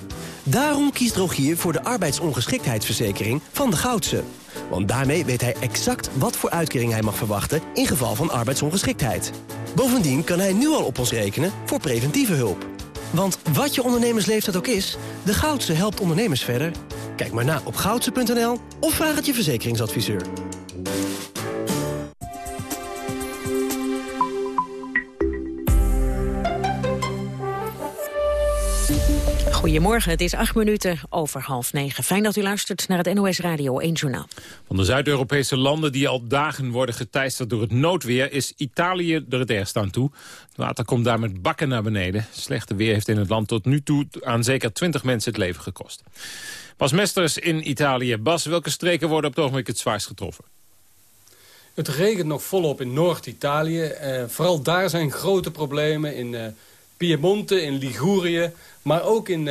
Daarom kiest Rogier voor de arbeidsongeschiktheidsverzekering van de Goudse. Want daarmee weet hij exact wat voor uitkering hij mag verwachten in geval van arbeidsongeschiktheid. Bovendien kan hij nu al op ons rekenen voor preventieve hulp. Want wat je ondernemersleeftijd ook is, de Goudse helpt ondernemers verder. Kijk maar na op goudse.nl of vraag het je verzekeringsadviseur. Goedemorgen, het is acht minuten over half negen. Fijn dat u luistert naar het NOS Radio 1 Journaal. Van de Zuid-Europese landen die al dagen worden geteisterd door het noodweer... is Italië er het ergst aan toe. Het water komt daar met bakken naar beneden. Slechte weer heeft in het land tot nu toe aan zeker 20 mensen het leven gekost. Bas Mesters in Italië. Bas, welke streken worden op het ogenblik het zwaarst getroffen? Het regent nog volop in Noord-Italië. Uh, vooral daar zijn grote problemen in... Uh, Piemonte, in Ligurië. Maar ook in,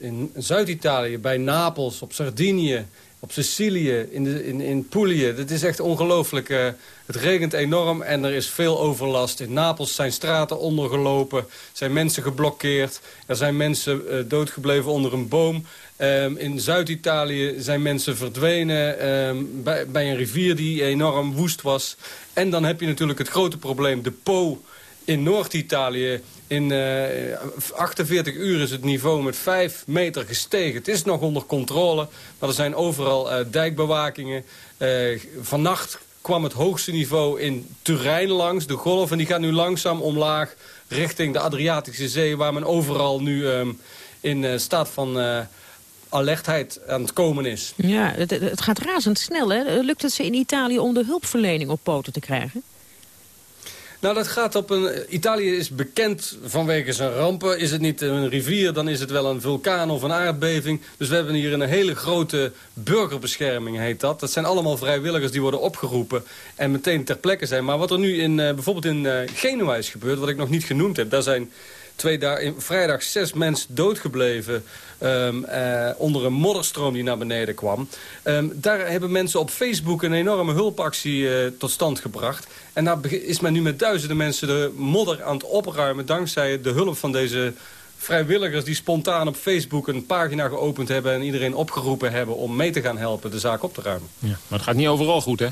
in Zuid-Italië, bij Napels, op Sardinië, op Sicilië, in, de, in, in Puglia. Het is echt ongelooflijk. het regent enorm en er is veel overlast. In Napels zijn straten ondergelopen, zijn mensen geblokkeerd. Er zijn mensen doodgebleven onder een boom. Um, in Zuid-Italië zijn mensen verdwenen um, bij, bij, een rivier die enorm woest was. En dan heb je natuurlijk het grote probleem, de Po in Noord-Italië. In uh, 48 uur is het niveau met 5 meter gestegen. Het is nog onder controle, maar er zijn overal uh, dijkbewakingen. Uh, vannacht kwam het hoogste niveau in Turijn langs, de golf. En die gaat nu langzaam omlaag richting de Adriatische Zee... waar men overal nu um, in staat van alertheid aan het komen is. Ja, het, het gaat razendsnel. Hè? Lukt het ze in Italië om de hulpverlening op poten te krijgen? Nou, dat gaat op een... Italië is bekend vanwege zijn rampen. Is het niet een rivier, dan is het wel een vulkaan of een aardbeving. Dus we hebben hier een hele grote burgerbescherming, heet dat. Dat zijn allemaal vrijwilligers die worden opgeroepen en meteen ter plekke zijn. Maar wat er nu in, uh, bijvoorbeeld in uh, Genua is gebeurd, wat ik nog niet genoemd heb... daar zijn twee dagen, vrijdag zes mensen doodgebleven um, uh, onder een modderstroom die naar beneden kwam. Um, daar hebben mensen op Facebook een enorme hulpactie uh, tot stand gebracht. En daar is men nu met duizenden mensen de modder aan het opruimen... dankzij de hulp van deze vrijwilligers die spontaan op Facebook een pagina geopend hebben... en iedereen opgeroepen hebben om mee te gaan helpen de zaak op te ruimen. Ja, maar het gaat niet overal goed, hè?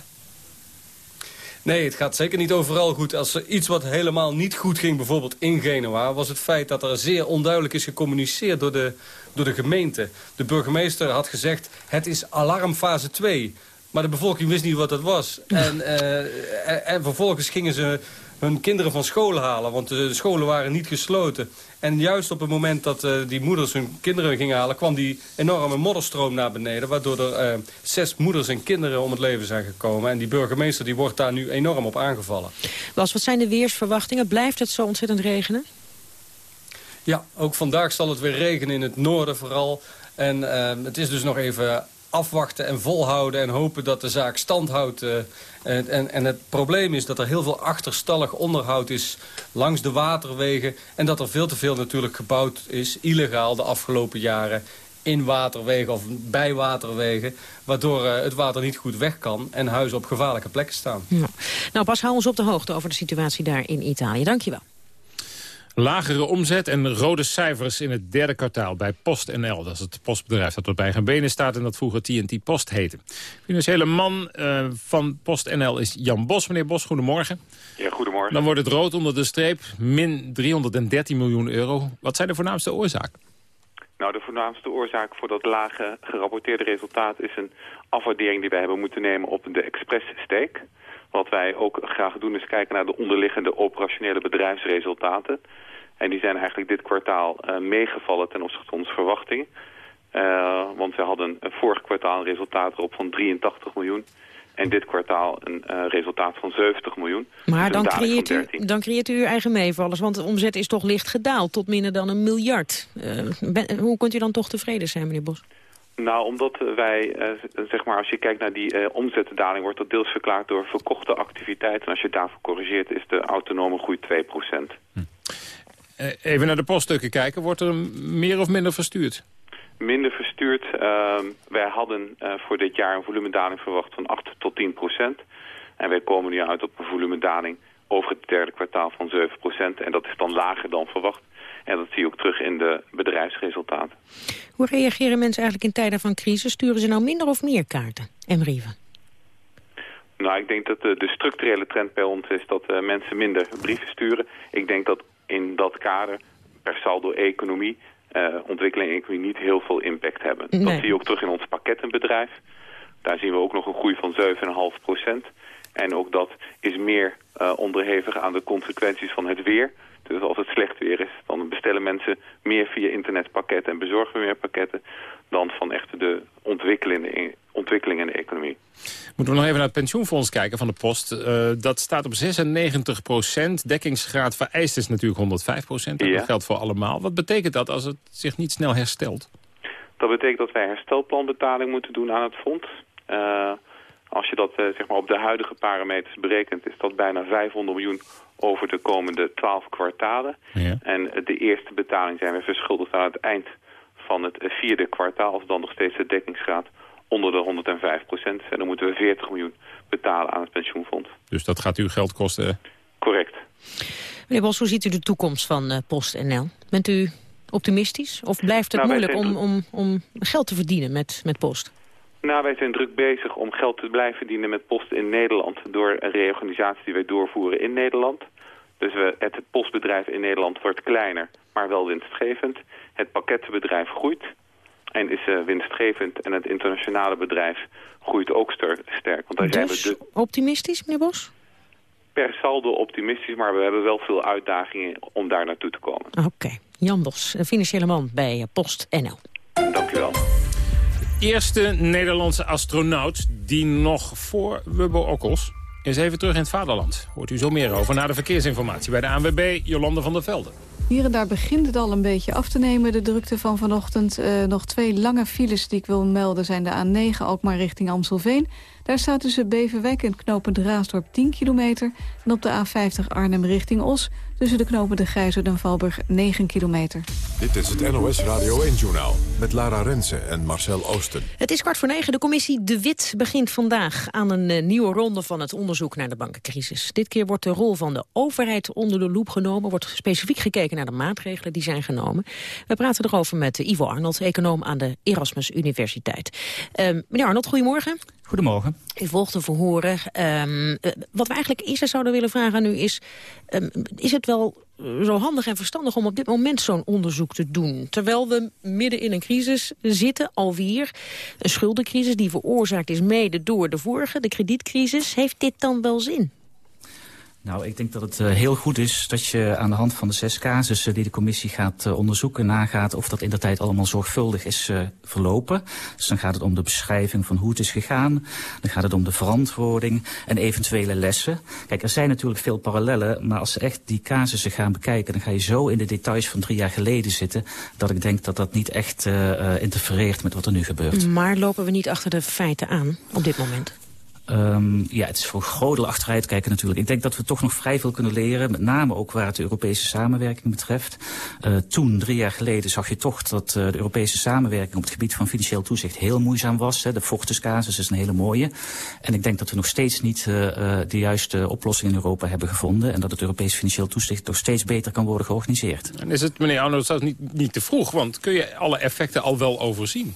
Nee, het gaat zeker niet overal goed. Als er iets wat helemaal niet goed ging, bijvoorbeeld in Genua... was het feit dat er zeer onduidelijk is gecommuniceerd door de, door de gemeente. De burgemeester had gezegd, het is alarmfase 2. Maar de bevolking wist niet wat dat was. En, uh, en vervolgens gingen ze hun kinderen van school halen. Want de scholen waren niet gesloten. En juist op het moment dat uh, die moeders hun kinderen gingen halen... kwam die enorme modderstroom naar beneden... waardoor er uh, zes moeders en kinderen om het leven zijn gekomen. En die burgemeester die wordt daar nu enorm op aangevallen. Bas, wat zijn de weersverwachtingen? Blijft het zo ontzettend regenen? Ja, ook vandaag zal het weer regenen in het noorden vooral. En uh, het is dus nog even afwachten en volhouden en hopen dat de zaak stand houdt. Uh, en, en, en, het probleem is dat er heel veel achterstallig onderhoud is langs de waterwegen. En dat er veel te veel natuurlijk gebouwd is, illegaal de afgelopen jaren in waterwegen of bij waterwegen. Waardoor uh, het water niet goed weg kan en huizen op gevaarlijke plekken staan. Ja. Nou, pas hou ons op de hoogte over de situatie daar in Italië. Dankjewel. Lagere omzet en rode cijfers in het derde kwartaal bij PostNL. Dat is het postbedrijf dat op eigen benen staat en dat vroeger TNT Post heette. Financiële man uh, van PostNL is Jan Bos. Meneer Bos, goedemorgen. Ja, goedemorgen. Dan wordt het rood onder de streep, min 313 miljoen euro. Wat zijn de voornaamste oorzaken? Nou, de voornaamste oorzaak voor dat lage gerapporteerde resultaat... is een afwaardering die wij hebben moeten nemen op de express-steek. Wat wij ook graag doen is kijken naar de onderliggende operationele bedrijfsresultaten. En die zijn eigenlijk dit kwartaal uh, meegevallen ten opzichte van onze verwachting. Uh, want we hadden een vorig kwartaal een resultaat erop van 83 miljoen. En dit kwartaal een uh, resultaat van 70 miljoen. Maar dus dan, creëert u, dan creëert u uw eigen meevallers. Want de omzet is toch licht gedaald tot minder dan een miljard. Ben, hoe kunt u dan toch tevreden zijn, meneer Bos? Nou, omdat wij, uh, zeg maar, als je kijkt naar die uh, omzetdaling... wordt dat deels verklaard door verkochte activiteiten. En als je daarvoor corrigeert, is de autonome groei 2 hm. Uh, even naar de poststukken kijken. Wordt er meer of minder verstuurd? Minder verstuurd. Ehm, wij hadden voor dit jaar een volumedaling verwacht van 8 tot 10 procent. En wij komen nu uit op een volumedaling over het derde kwartaal van 7 procent. En dat is dan lager dan verwacht. En dat zie je ook terug in de bedrijfsresultaten. Hoe reageren mensen eigenlijk in tijden van crisis? Sturen ze nou minder of meer kaarten en brieven? Nou, ik denk dat de, de structurele trend bij ons is dat uh, mensen minder brieven sturen. Ik denk dat dat kader per saldo economie, uh, ontwikkeling en economie niet heel veel impact hebben. Nee. Dat zie je ook terug in ons pakkettenbedrijf. Daar zien we ook nog een groei van 7,5 procent. En ook dat is meer uh, onderhevig aan de consequenties van het weer. Dus als het slecht weer is, dan bestellen mensen meer via internetpakketten en bezorgen meer pakketten dan van echt de ontwikkeling, ontwikkeling in de economie. Moeten we nog even naar het pensioenfonds kijken van de post. Uh, dat staat op 96 procent. Dekkingsgraad vereist is natuurlijk 105 procent. Dat geldt voor allemaal. Wat betekent dat als het zich niet snel herstelt? Dat betekent dat wij herstelplanbetaling moeten doen aan het fonds. Uh, Als je dat zeg maar op de huidige parameters berekent, is dat bijna 500 miljoen over de komende 12 kwartalen. Ja. En de eerste betaling zijn we verschuldigd aan het eind van het vierde kwartaal, of dan nog steeds de dekkingsgraad onder de 105 procent. En dan moeten we 40 miljoen betalen aan het pensioenfonds. Dus dat gaat u geld kosten? Correct. Meneer Bos, hoe ziet u de toekomst van uh, PostNL? Bent u optimistisch? Of blijft het nou, moeilijk om, om, om geld te verdienen met, met Post? Nou, wij zijn druk bezig om geld te blijven verdienen met Post in Nederland... door een reorganisatie die wij doorvoeren in Nederland. Dus we, het postbedrijf in Nederland wordt kleiner, maar wel winstgevend. Het pakkettenbedrijf groeit en is uh, winstgevend. En het internationale bedrijf groeit ook sterk. Want daar dus zijn we de... optimistisch, meneer Bos? Per saldo optimistisch, maar we hebben wel veel uitdagingen om daar naartoe te komen. Oké. Jan Bos, financiële man bij PostNL. Dank u wel. Eerste Nederlandse astronaut die nog voor Wubbo Okkels is even terug in het vaderland. Hoort u zo meer over na de verkeersinformatie bij de ANWB Jolande van der Velden. Hier en daar begint het al een beetje af te nemen, de drukte van vanochtend. Uh, nog twee lange files die ik wil melden zijn de A9 Alkmaar richting Amstelveen. Daar staat tussen Beverwijk en knooppunt Raasdorp 10 kilometer. En op de A50 Arnhem richting Os tussen de knopen de Grijzer en Valburg 9 kilometer. Dit is het NOS Radio 1-journaal met Lara Rensen en Marcel Oosten. Het is kwart voor negen. De commissie De Wit begint vandaag aan een uh, nieuwe ronde van het onderzoek naar de bankencrisis. Dit keer wordt de rol van de overheid onder de loep genomen. Wordt specifiek gekeken naar de maatregelen die zijn genomen. We praten erover met Ivo Arnold, econoom aan de Erasmus Universiteit. Uh, meneer Arnold, goedemorgen. Goedemorgen. U volgt de verhoren. Um, wat we eigenlijk eerst zouden willen vragen aan u is... Um, is het wel zo handig en verstandig om op dit moment zo'n onderzoek te doen? Terwijl we midden in een crisis zitten, alweer. Een schuldencrisis die veroorzaakt is mede door de vorige, de kredietcrisis. Heeft dit dan wel zin? Nou, ik denk dat het uh, heel goed is dat je aan de hand van de zes casussen die de commissie gaat uh, onderzoeken, nagaat of dat in de tijd allemaal zorgvuldig is uh, verlopen. Dus dan gaat het om de beschrijving van hoe het is gegaan. Dan gaat het om de verantwoording en eventuele lessen. Kijk, er zijn natuurlijk veel parallellen, maar als ze echt die casussen gaan bekijken, dan ga je zo in de details van drie jaar geleden zitten, dat ik denk dat dat niet echt interfereert met wat er nu gebeurt. Maar lopen we niet achter de feiten aan op dit moment? Um, ja, het is voor groot achteruit kijken natuurlijk. Ik denk dat we toch nog vrij veel kunnen leren. Met name ook waar het de Europese samenwerking betreft. Uh, toen, drie jaar geleden, zag je toch dat uh, de Europese samenwerking op het gebied van financieel toezicht heel moeizaam was. Hè. De Fortis-casus is een hele mooie. En ik denk dat we nog steeds niet uh, de juiste oplossing in Europa hebben gevonden. En dat het Europees financieel toezicht nog steeds beter kan worden georganiseerd. En is het, meneer Arno, zelfs niet, niet te vroeg? Want kun je alle effecten al wel overzien?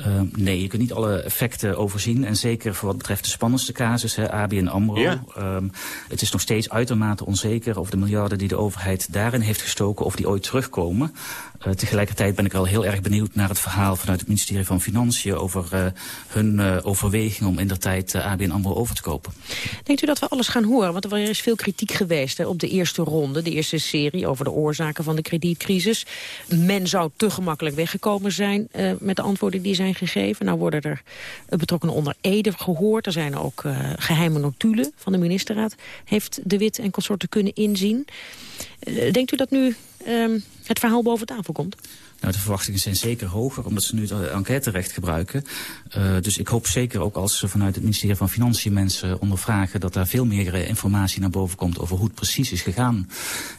Uh, nee, je kunt niet alle effecten overzien. En zeker voor wat betreft de spannendste casus, hè, ABN AMRO. Ja. Um, het is nog steeds uitermate onzeker of de miljarden die de overheid daarin heeft gestoken... of die ooit terugkomen. Uh, tegelijkertijd ben ik wel heel erg benieuwd naar het verhaal vanuit het ministerie van Financiën... over uh, hun uh, overweging om in der tijd ABN AMRO over te kopen. Denkt u dat we alles gaan horen? Want er is veel kritiek geweest hè, op de eerste ronde, de eerste serie... over de oorzaken van de kredietcrisis. Men zou te gemakkelijk weggekomen zijn met de antwoorden die zijn gegeven. Nou worden er betrokkenen onder Ede gehoord. Er zijn ook geheime notulen van de ministerraad. Heeft De Wit en consorten kunnen inzien. denkt u dat nu um, het verhaal boven tafel komt? Nou, de verwachtingen zijn zeker hoger, omdat ze nu het enquêterecht gebruiken. Uh, dus ik hoop zeker ook als ze vanuit het ministerie van Financiën mensen ondervragen... dat daar veel meer uh, informatie naar boven komt over hoe het precies is gegaan.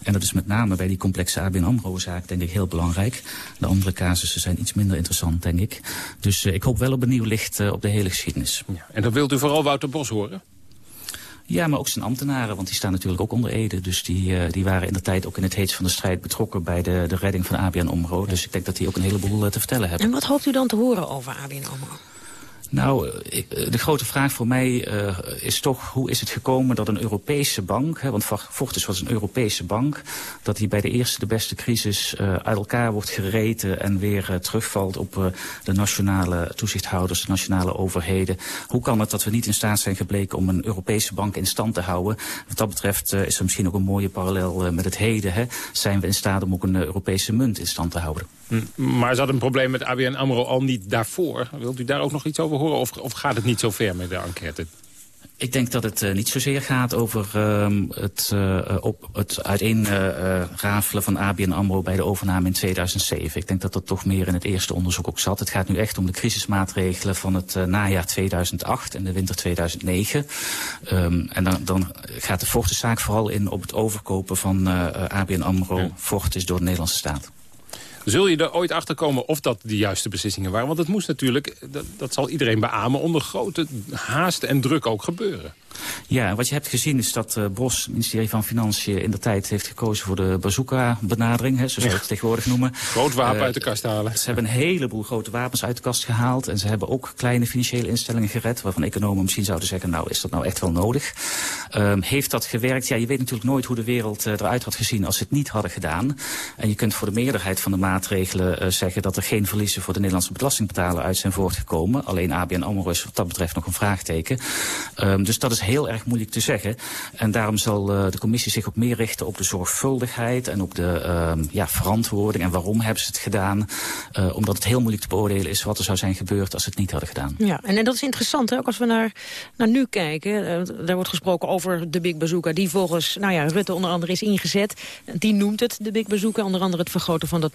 En dat is met name bij die complexe ABN AMRO-zaak denk ik heel belangrijk. De andere casussen zijn iets minder interessant, denk ik. Dus ik hoop wel op een nieuw licht op de hele geschiedenis. Ja, en dan wilt u vooral Wouter Bos horen? Ja, maar ook zijn ambtenaren, want die staan natuurlijk ook onder Ede. Dus die, uh, die waren in de tijd ook in het heetst van de strijd betrokken bij de, de redding van ABN AMRO. Dus ik denk dat die ook een heleboel uh, te vertellen hebben. En wat hoopt u dan te horen over ABN AMRO? Nou, de grote vraag voor mij uh, is toch hoe is het gekomen dat een Europese bank, hè, want Fortis was een Europese bank, dat die bij de eerste de beste crisis uit elkaar wordt gereten en weer terugvalt op de nationale toezichthouders, de nationale overheden. Hoe kan het dat we niet in staat zijn gebleken om een Europese bank in stand te houden? Wat dat betreft is er misschien ook een mooie parallel met het heden. Hè? Zijn we in staat om ook een Europese munt in stand te houden? Maar zat een probleem met ABN AMRO al niet daarvoor? Wilt u daar ook nog iets over horen of, of gaat het niet zo ver met de enquête? Ik denk dat het uh, niet zozeer gaat over uh, het, uh, op, het uiteenrafelen van ABN AMRO bij de overname in 2007. Ik denk dat dat toch meer in het eerste onderzoek ook zat. Het gaat nu echt om de crisismaatregelen van het najaar 2008 en de winter 2009. Um, en dan, dan gaat de Fortis-zaak vooral in op het overkopen van ABN AMRO. Ja. Fortis door de Nederlandse staat. Zul je er ooit achter komen of dat de juiste beslissingen waren? Want het moest natuurlijk, dat, dat zal iedereen beamen, onder grote haast en druk ook gebeuren. Ja, wat je hebt gezien is dat uh, Bos, het ministerie van Financiën... in de tijd heeft gekozen voor de bazooka-benadering, zo zou je het tegenwoordig noemen. Groot wapen uh, uit de kast halen. Ze hebben een heleboel grote wapens uit de kast gehaald... en ze hebben ook kleine financiële instellingen gered... waarvan economen misschien zouden zeggen, nou, is dat nou echt wel nodig? Um, heeft dat gewerkt? Ja, je weet natuurlijk nooit hoe de wereld uh, eruit had gezien... als ze het niet hadden gedaan. En je kunt voor de meerderheid van de maatregelen zeggen... dat er geen verliezen voor de Nederlandse belastingbetaler uit zijn voortgekomen. Alleen ABN AMRO is wat dat betreft nog een vraagteken. Um, dus dat is heel erg moeilijk te zeggen. En daarom zal uh, de commissie zich ook meer richten op de zorgvuldigheid... en op de uh, ja, verantwoording en waarom hebben ze het gedaan. Uh, omdat het heel moeilijk te beoordelen is wat er zou zijn gebeurd als ze het niet hadden gedaan. Ja, en, en dat is interessant, hè? ook als we naar, naar nu kijken. Daar wordt gesproken over de Big Bazooka... die volgens nou ja, Rutte onder andere is ingezet. Die noemt het de Big Bazooka, onder andere het vergroten van dat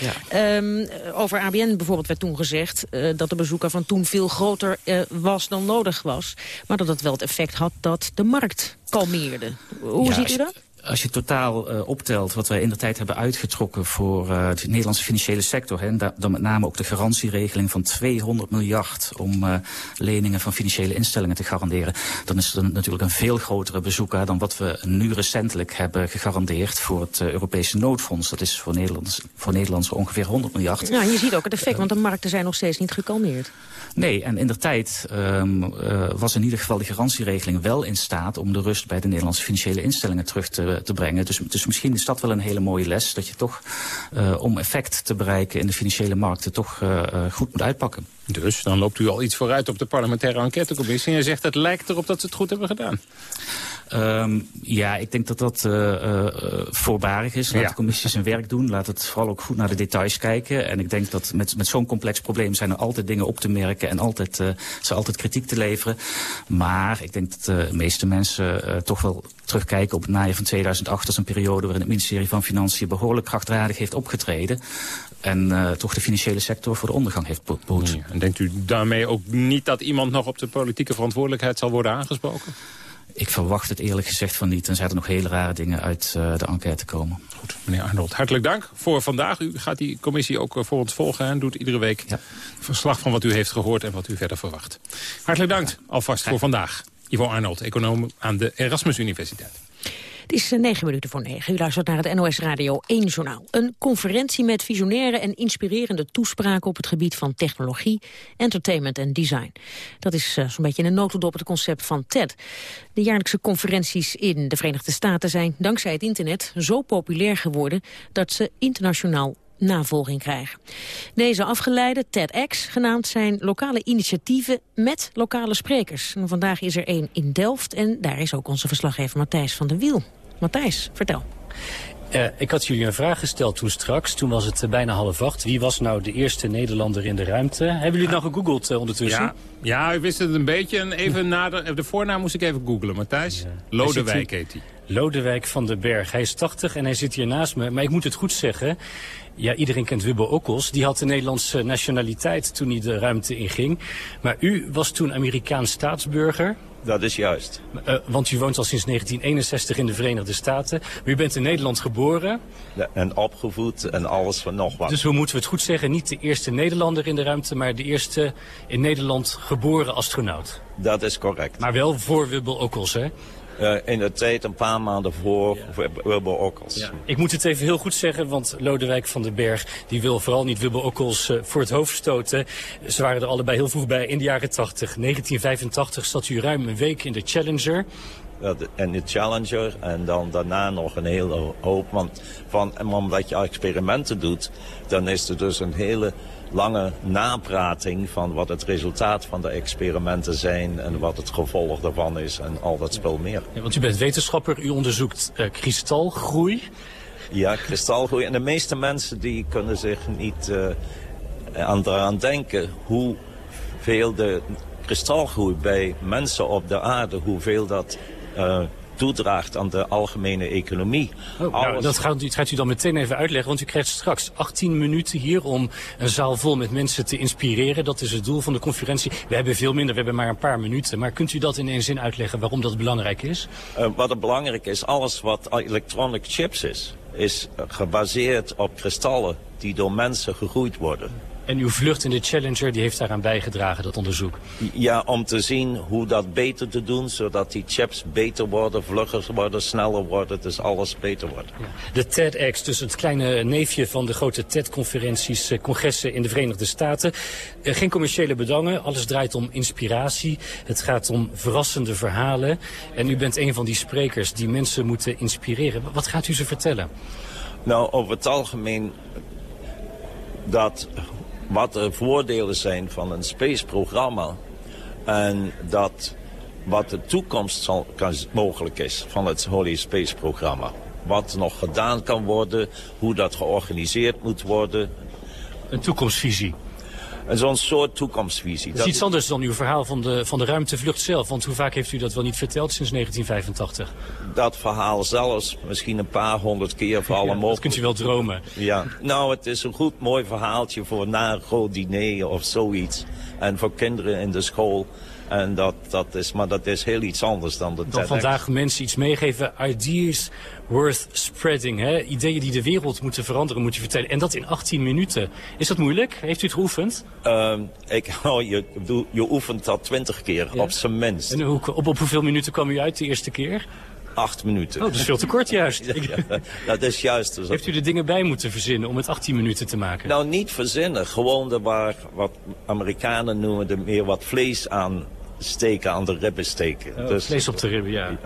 Ja. Um, over ABN bijvoorbeeld werd toen gezegd... dat de bazooka van toen veel groter was dan nodig was. Maar dat het wel het effect had dat de markt kalmeerde. Hoe ja, ziet u dat? Als je totaal uh, optelt wat wij in de tijd hebben uitgetrokken voor uh, de Nederlandse financiële sector, hè, en dan met name ook de garantieregeling van 200 miljard om uh, leningen van financiële instellingen te garanderen, dan is het natuurlijk een veel grotere bezoeker dan wat we nu recentelijk hebben gegarandeerd voor het Europese noodfonds. Dat is voor Nederland, voor ongeveer 100 miljard. Ja, je ziet ook het effect, want de markten zijn nog steeds niet gekalmeerd. Nee, en in de tijd um, uh, was in ieder geval de garantieregeling wel in staat om de rust bij de Nederlandse financiële instellingen terug te, te brengen. Dus, dus misschien is dat wel een hele mooie les, dat je toch uh, om effect te bereiken in de financiële markten toch uh, goed moet uitpakken. Dus dan loopt u al iets vooruit op de parlementaire enquêtecommissie en zegt het lijkt erop dat ze het goed hebben gedaan. Um, ja, ik denk dat dat uh, uh, voorbarig is. Laat ja. de commissie zijn werk doen. Laat het vooral ook goed naar de details kijken. En ik denk dat met, met zo'n complex probleem zijn er altijd dingen op te merken... en altijd, uh, ze altijd kritiek te leveren. Maar ik denk dat de meeste mensen toch wel terugkijken op het najaar van 2008... als een periode waarin het ministerie van Financiën behoorlijk krachtdadig heeft opgetreden en uh, toch de financiële sector voor de ondergang heeft behoed. Ja, en denkt u daarmee ook niet dat iemand nog op de politieke verantwoordelijkheid zal worden aangesproken? Ik verwacht het eerlijk gezegd van niet. zijn er nog hele rare dingen uit uh, de enquête komen. Goed, meneer Arnold, hartelijk dank voor vandaag. U gaat die commissie ook voor ons volgen en doet iedere week ja. verslag van wat u heeft gehoord en wat u verder verwacht. Hartelijk dank alvast voor vandaag. Ivo Arnold, econoom aan de Erasmus Universiteit. Het is eh, negen minuten voor negen. U luistert naar het NOS Radio 1 Journaal. Een conferentie met visionaire en inspirerende toespraken... op het gebied van technologie, entertainment en design. Dat is uh, zo'n beetje een notendop het concept van TED. De jaarlijkse conferenties in de Verenigde Staten zijn dankzij het internet zo populair geworden... dat ze internationaal navolging krijgen. Deze afgeleide TEDx genaamd zijn lokale initiatieven met lokale sprekers. En vandaag is er één in Delft en daar is ook onze verslaggever Matthijs van der Wiel. Matthijs, vertel. Uh, ik had jullie een vraag gesteld toen straks. Toen was het uh, bijna half acht. Wie was nou de eerste Nederlander in de ruimte? Hebben jullie het nou gegoogeld uh, ondertussen? Ja, ja, ik wist het een beetje. En even nader, de voornaam moest ik even googlen. Matthijs, ja. Lodewijk heet hij. Lodewijk van den Berg. Hij is 80 en hij zit hier naast me. Maar ik moet het goed zeggen. Ja, iedereen kent Wubbo Okkels. Die had de Nederlandse nationaliteit toen hij de ruimte inging. Maar u was toen Amerikaans staatsburger. Dat is juist. Uh, want u woont al sinds 1961 in de Verenigde Staten. Maar u bent in Nederland geboren. Ja, en opgevoed en alles van nog wat. Dus hoe moeten we het goed zeggen? Niet de eerste Nederlander in de ruimte, maar de eerste in Nederland geboren astronaut. Dat is correct. Maar wel voor Wubbo Okkels, hè? Uh, in de tijd een paar maanden voor ja. Okkels. Ja. Ik moet het even heel goed zeggen, want Lodewijk van den Berg... die wil vooral niet Wubbo Okkels uh, voor het hoofd stoten. Ze waren er allebei heel vroeg bij in de jaren 80. 1985 zat u ruim een week in de Challenger. En de Challenger en dan daarna nog een hele hoop. Want van, omdat je experimenten doet, dan is er dus een hele lange naprating van wat het resultaat van de experimenten zijn... en wat het gevolg daarvan is en al dat spul meer. Ja, want u bent wetenschapper, u onderzoekt uh, kristalgroei. Ja, kristalgroei. En de meeste mensen die kunnen zich niet uh, aan, aan denken hoe veel de kristalgroei bij mensen op de aarde, hoeveel dat uh, toedraagt aan de algemene economie. Oh, nou, dat gaat, u, gaat u dan meteen even uitleggen, want u krijgt straks 18 minuten hier om een zaal vol met mensen te inspireren. Dat is het doel van de conferentie. We hebben veel minder, we hebben maar een paar minuten. Maar kunt u dat in één zin uitleggen waarom dat belangrijk is? Uh, wat het belangrijk is, alles wat electronic chips is, is gebaseerd op kristallen die door mensen gegroeid worden. En uw vlucht in de Challenger die heeft daaraan bijgedragen, dat onderzoek? Ja, om te zien hoe dat beter te doen, zodat die chips beter worden, vlugger worden, sneller worden, dus alles beter wordt. Ja. De TEDx, dus het kleine neefje van de grote TED-conferenties, eh, congressen in de Verenigde Staten. Eh, geen commerciële bedangen, alles draait om inspiratie. Het gaat om verrassende verhalen. En u bent een van die sprekers die mensen moeten inspireren. Wat gaat u ze vertellen? Nou, over het algemeen dat wat de voordelen zijn van een space-programma. En dat wat de toekomst zal, mogelijk is van het Holy Space-programma. Wat nog gedaan kan worden, hoe dat georganiseerd moet worden. Een toekomstvisie. Zo'n soort toekomstvisie. Dat is iets anders dan uw verhaal van de, van de ruimtevlucht zelf. Want hoe vaak heeft u dat wel niet verteld sinds 1985? Dat verhaal zelfs misschien een paar honderd keer voor alle mogelijk. Dat kunt u wel dromen. Ja, nou het is een goed mooi verhaaltje voor na een groot diner of zoiets. En voor kinderen in de school. En dat, dat is, maar dat is heel iets anders dan de Dan vandaag mensen iets meegeven. Ideas worth spreading. Hè? Ideeën die de wereld moeten veranderen, moet je vertellen. En dat in 18 minuten. Is dat moeilijk? Heeft u het geoefend? Uh, ik, oh, je, je oefent dat 20 keer, op zijn minst. En hoe, op, op hoeveel minuten kwam u uit de eerste keer? Acht minuten. Oh, dat is veel te kort juist. ja, dat is juist. Dus Heeft u er dingen bij moeten verzinnen om het 18 minuten te maken? Nou, niet verzinnen. Gewoon er waar wat Amerikanen noemen er meer wat vlees aan steken, aan de ribben steken. Oh, dus, vlees op de ribben, ja.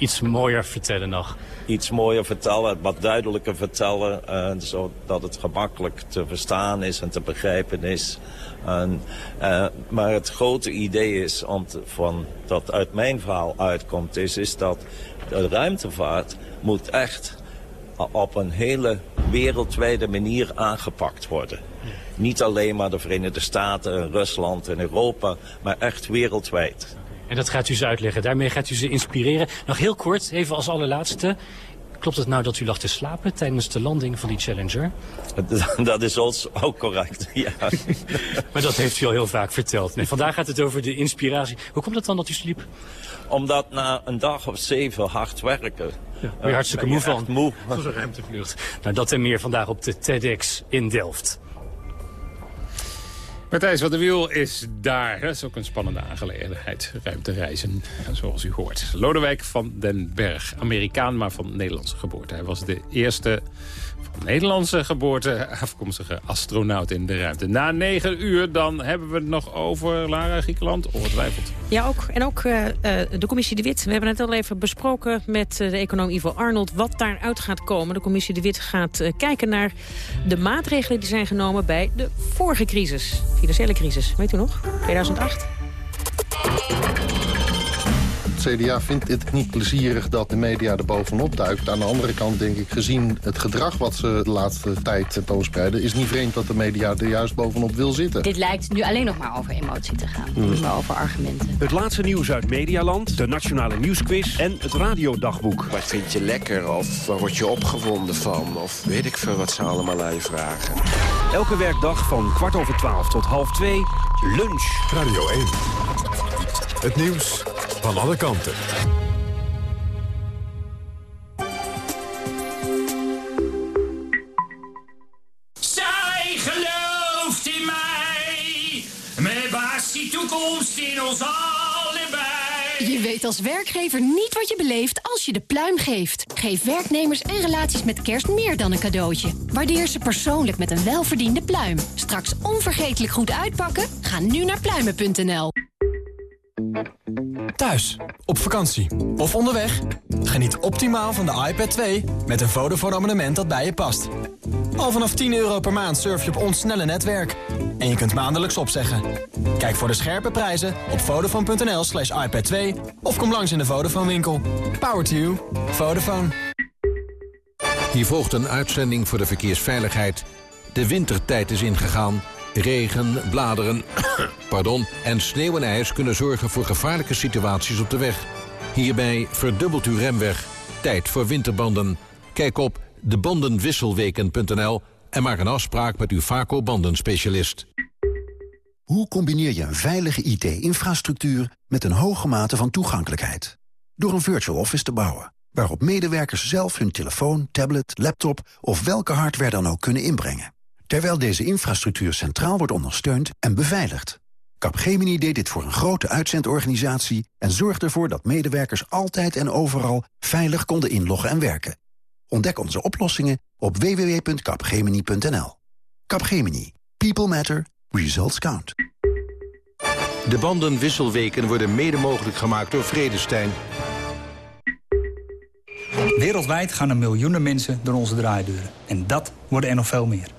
Iets mooier vertellen nog. Iets mooier vertellen, wat duidelijker vertellen. Uh, zodat het gemakkelijk te verstaan is en te begrijpen is. En, uh, maar het grote idee is, om te, van, dat uit mijn verhaal uitkomt, is, is dat de ruimtevaart moet echt op een hele wereldwijde manier aangepakt worden. Niet alleen maar de Verenigde Staten, Rusland en Europa, maar echt wereldwijd. En dat gaat u ze uitleggen. Daarmee gaat u ze inspireren. Nog heel kort, even als allerlaatste. Klopt het nou dat u lag te slapen tijdens de landing van die Challenger? Dat is ook correct, ja. maar dat heeft u al heel vaak verteld. Nee, vandaag gaat het over de inspiratie. Hoe komt het dan dat u sliep? Omdat na een dag of zeven hard werken... Ja, ben je hartstikke moe van. moe. Voor een ruimtevlucht. Nou, dat en meer vandaag op de TEDx in Delft. Matthijs van der Wiel is daar. Dat is ook een spannende aangelegenheid. Ruimtereizen, zoals u hoort. Lodewijk van den Berg, Amerikaan, maar van Nederlandse geboorte. Hij was de eerste van Nederlandse geboorte afkomstige astronaut in de ruimte. Na negen uur dan hebben we het nog over Lara Griekenland, ongetwijfeld. Ja, ook. En ook uh, de commissie De Wit. We hebben het al even besproken met de econoom Ivo Arnold... wat daaruit gaat komen. De commissie De Wit gaat kijken naar de maatregelen die zijn genomen... bij de vorige crisis, financiële crisis. Weet u nog? 2008? CDA vindt het niet plezierig dat de media er bovenop duikt. Aan de andere kant denk ik, gezien het gedrag wat ze de laatste tijd tentoonspreiden... is niet vreemd dat de media er juist bovenop wil zitten. Dit lijkt nu alleen nog maar over emotie te gaan. Mm. Niet meer over argumenten. Het laatste nieuws uit Medialand, de Nationale Nieuwsquiz en het Radiodagboek. Wat vind je lekker of waar word je opgewonden van? Of weet ik veel wat ze allemaal aan je vragen. Elke werkdag van kwart over twaalf tot half twee, lunch. Radio 1. Het nieuws van alle kanten. Zij gelooft in mij. Met baas die toekomst in ons allebei. Je weet als werkgever niet wat je beleeft als je de pluim geeft. Geef werknemers en relaties met kerst meer dan een cadeautje. Waardeer ze persoonlijk met een welverdiende pluim. Straks onvergetelijk goed uitpakken? Ga nu naar pluimen.nl. Thuis, op vakantie of onderweg? Geniet optimaal van de iPad 2 met een Vodafone abonnement dat bij je past. Al vanaf 10 euro per maand surf je op ons snelle netwerk. En je kunt maandelijks opzeggen. Kijk voor de scherpe prijzen op vodafone.nl slash iPad 2 of kom langs in de Vodafone winkel. Power to you. Vodafone. Hier volgt een uitzending voor de verkeersveiligheid. De wintertijd is ingegaan Regen, bladeren pardon, en sneeuw en ijs kunnen zorgen voor gevaarlijke situaties op de weg. Hierbij verdubbelt uw remweg. Tijd voor winterbanden. Kijk op debandenwisselweken.nl en maak een afspraak met uw Vaco bandenspecialist. Hoe combineer je een veilige IT-infrastructuur met een hoge mate van toegankelijkheid? Door een virtual office te bouwen, waarop medewerkers zelf hun telefoon, tablet, laptop of welke hardware dan ook kunnen inbrengen. Terwijl deze infrastructuur centraal wordt ondersteund en beveiligd. Capgemini deed dit voor een grote uitzendorganisatie en zorgde ervoor dat medewerkers altijd en overal veilig konden inloggen en werken. Ontdek onze oplossingen op www.capgemini.nl. Capgemini. People matter. Results count. De bandenwisselweken worden mede mogelijk gemaakt door Vredestein. Wereldwijd gaan er miljoenen mensen door onze draaideuren. En dat worden er nog veel meer.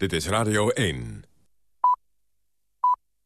Dit is Radio 1.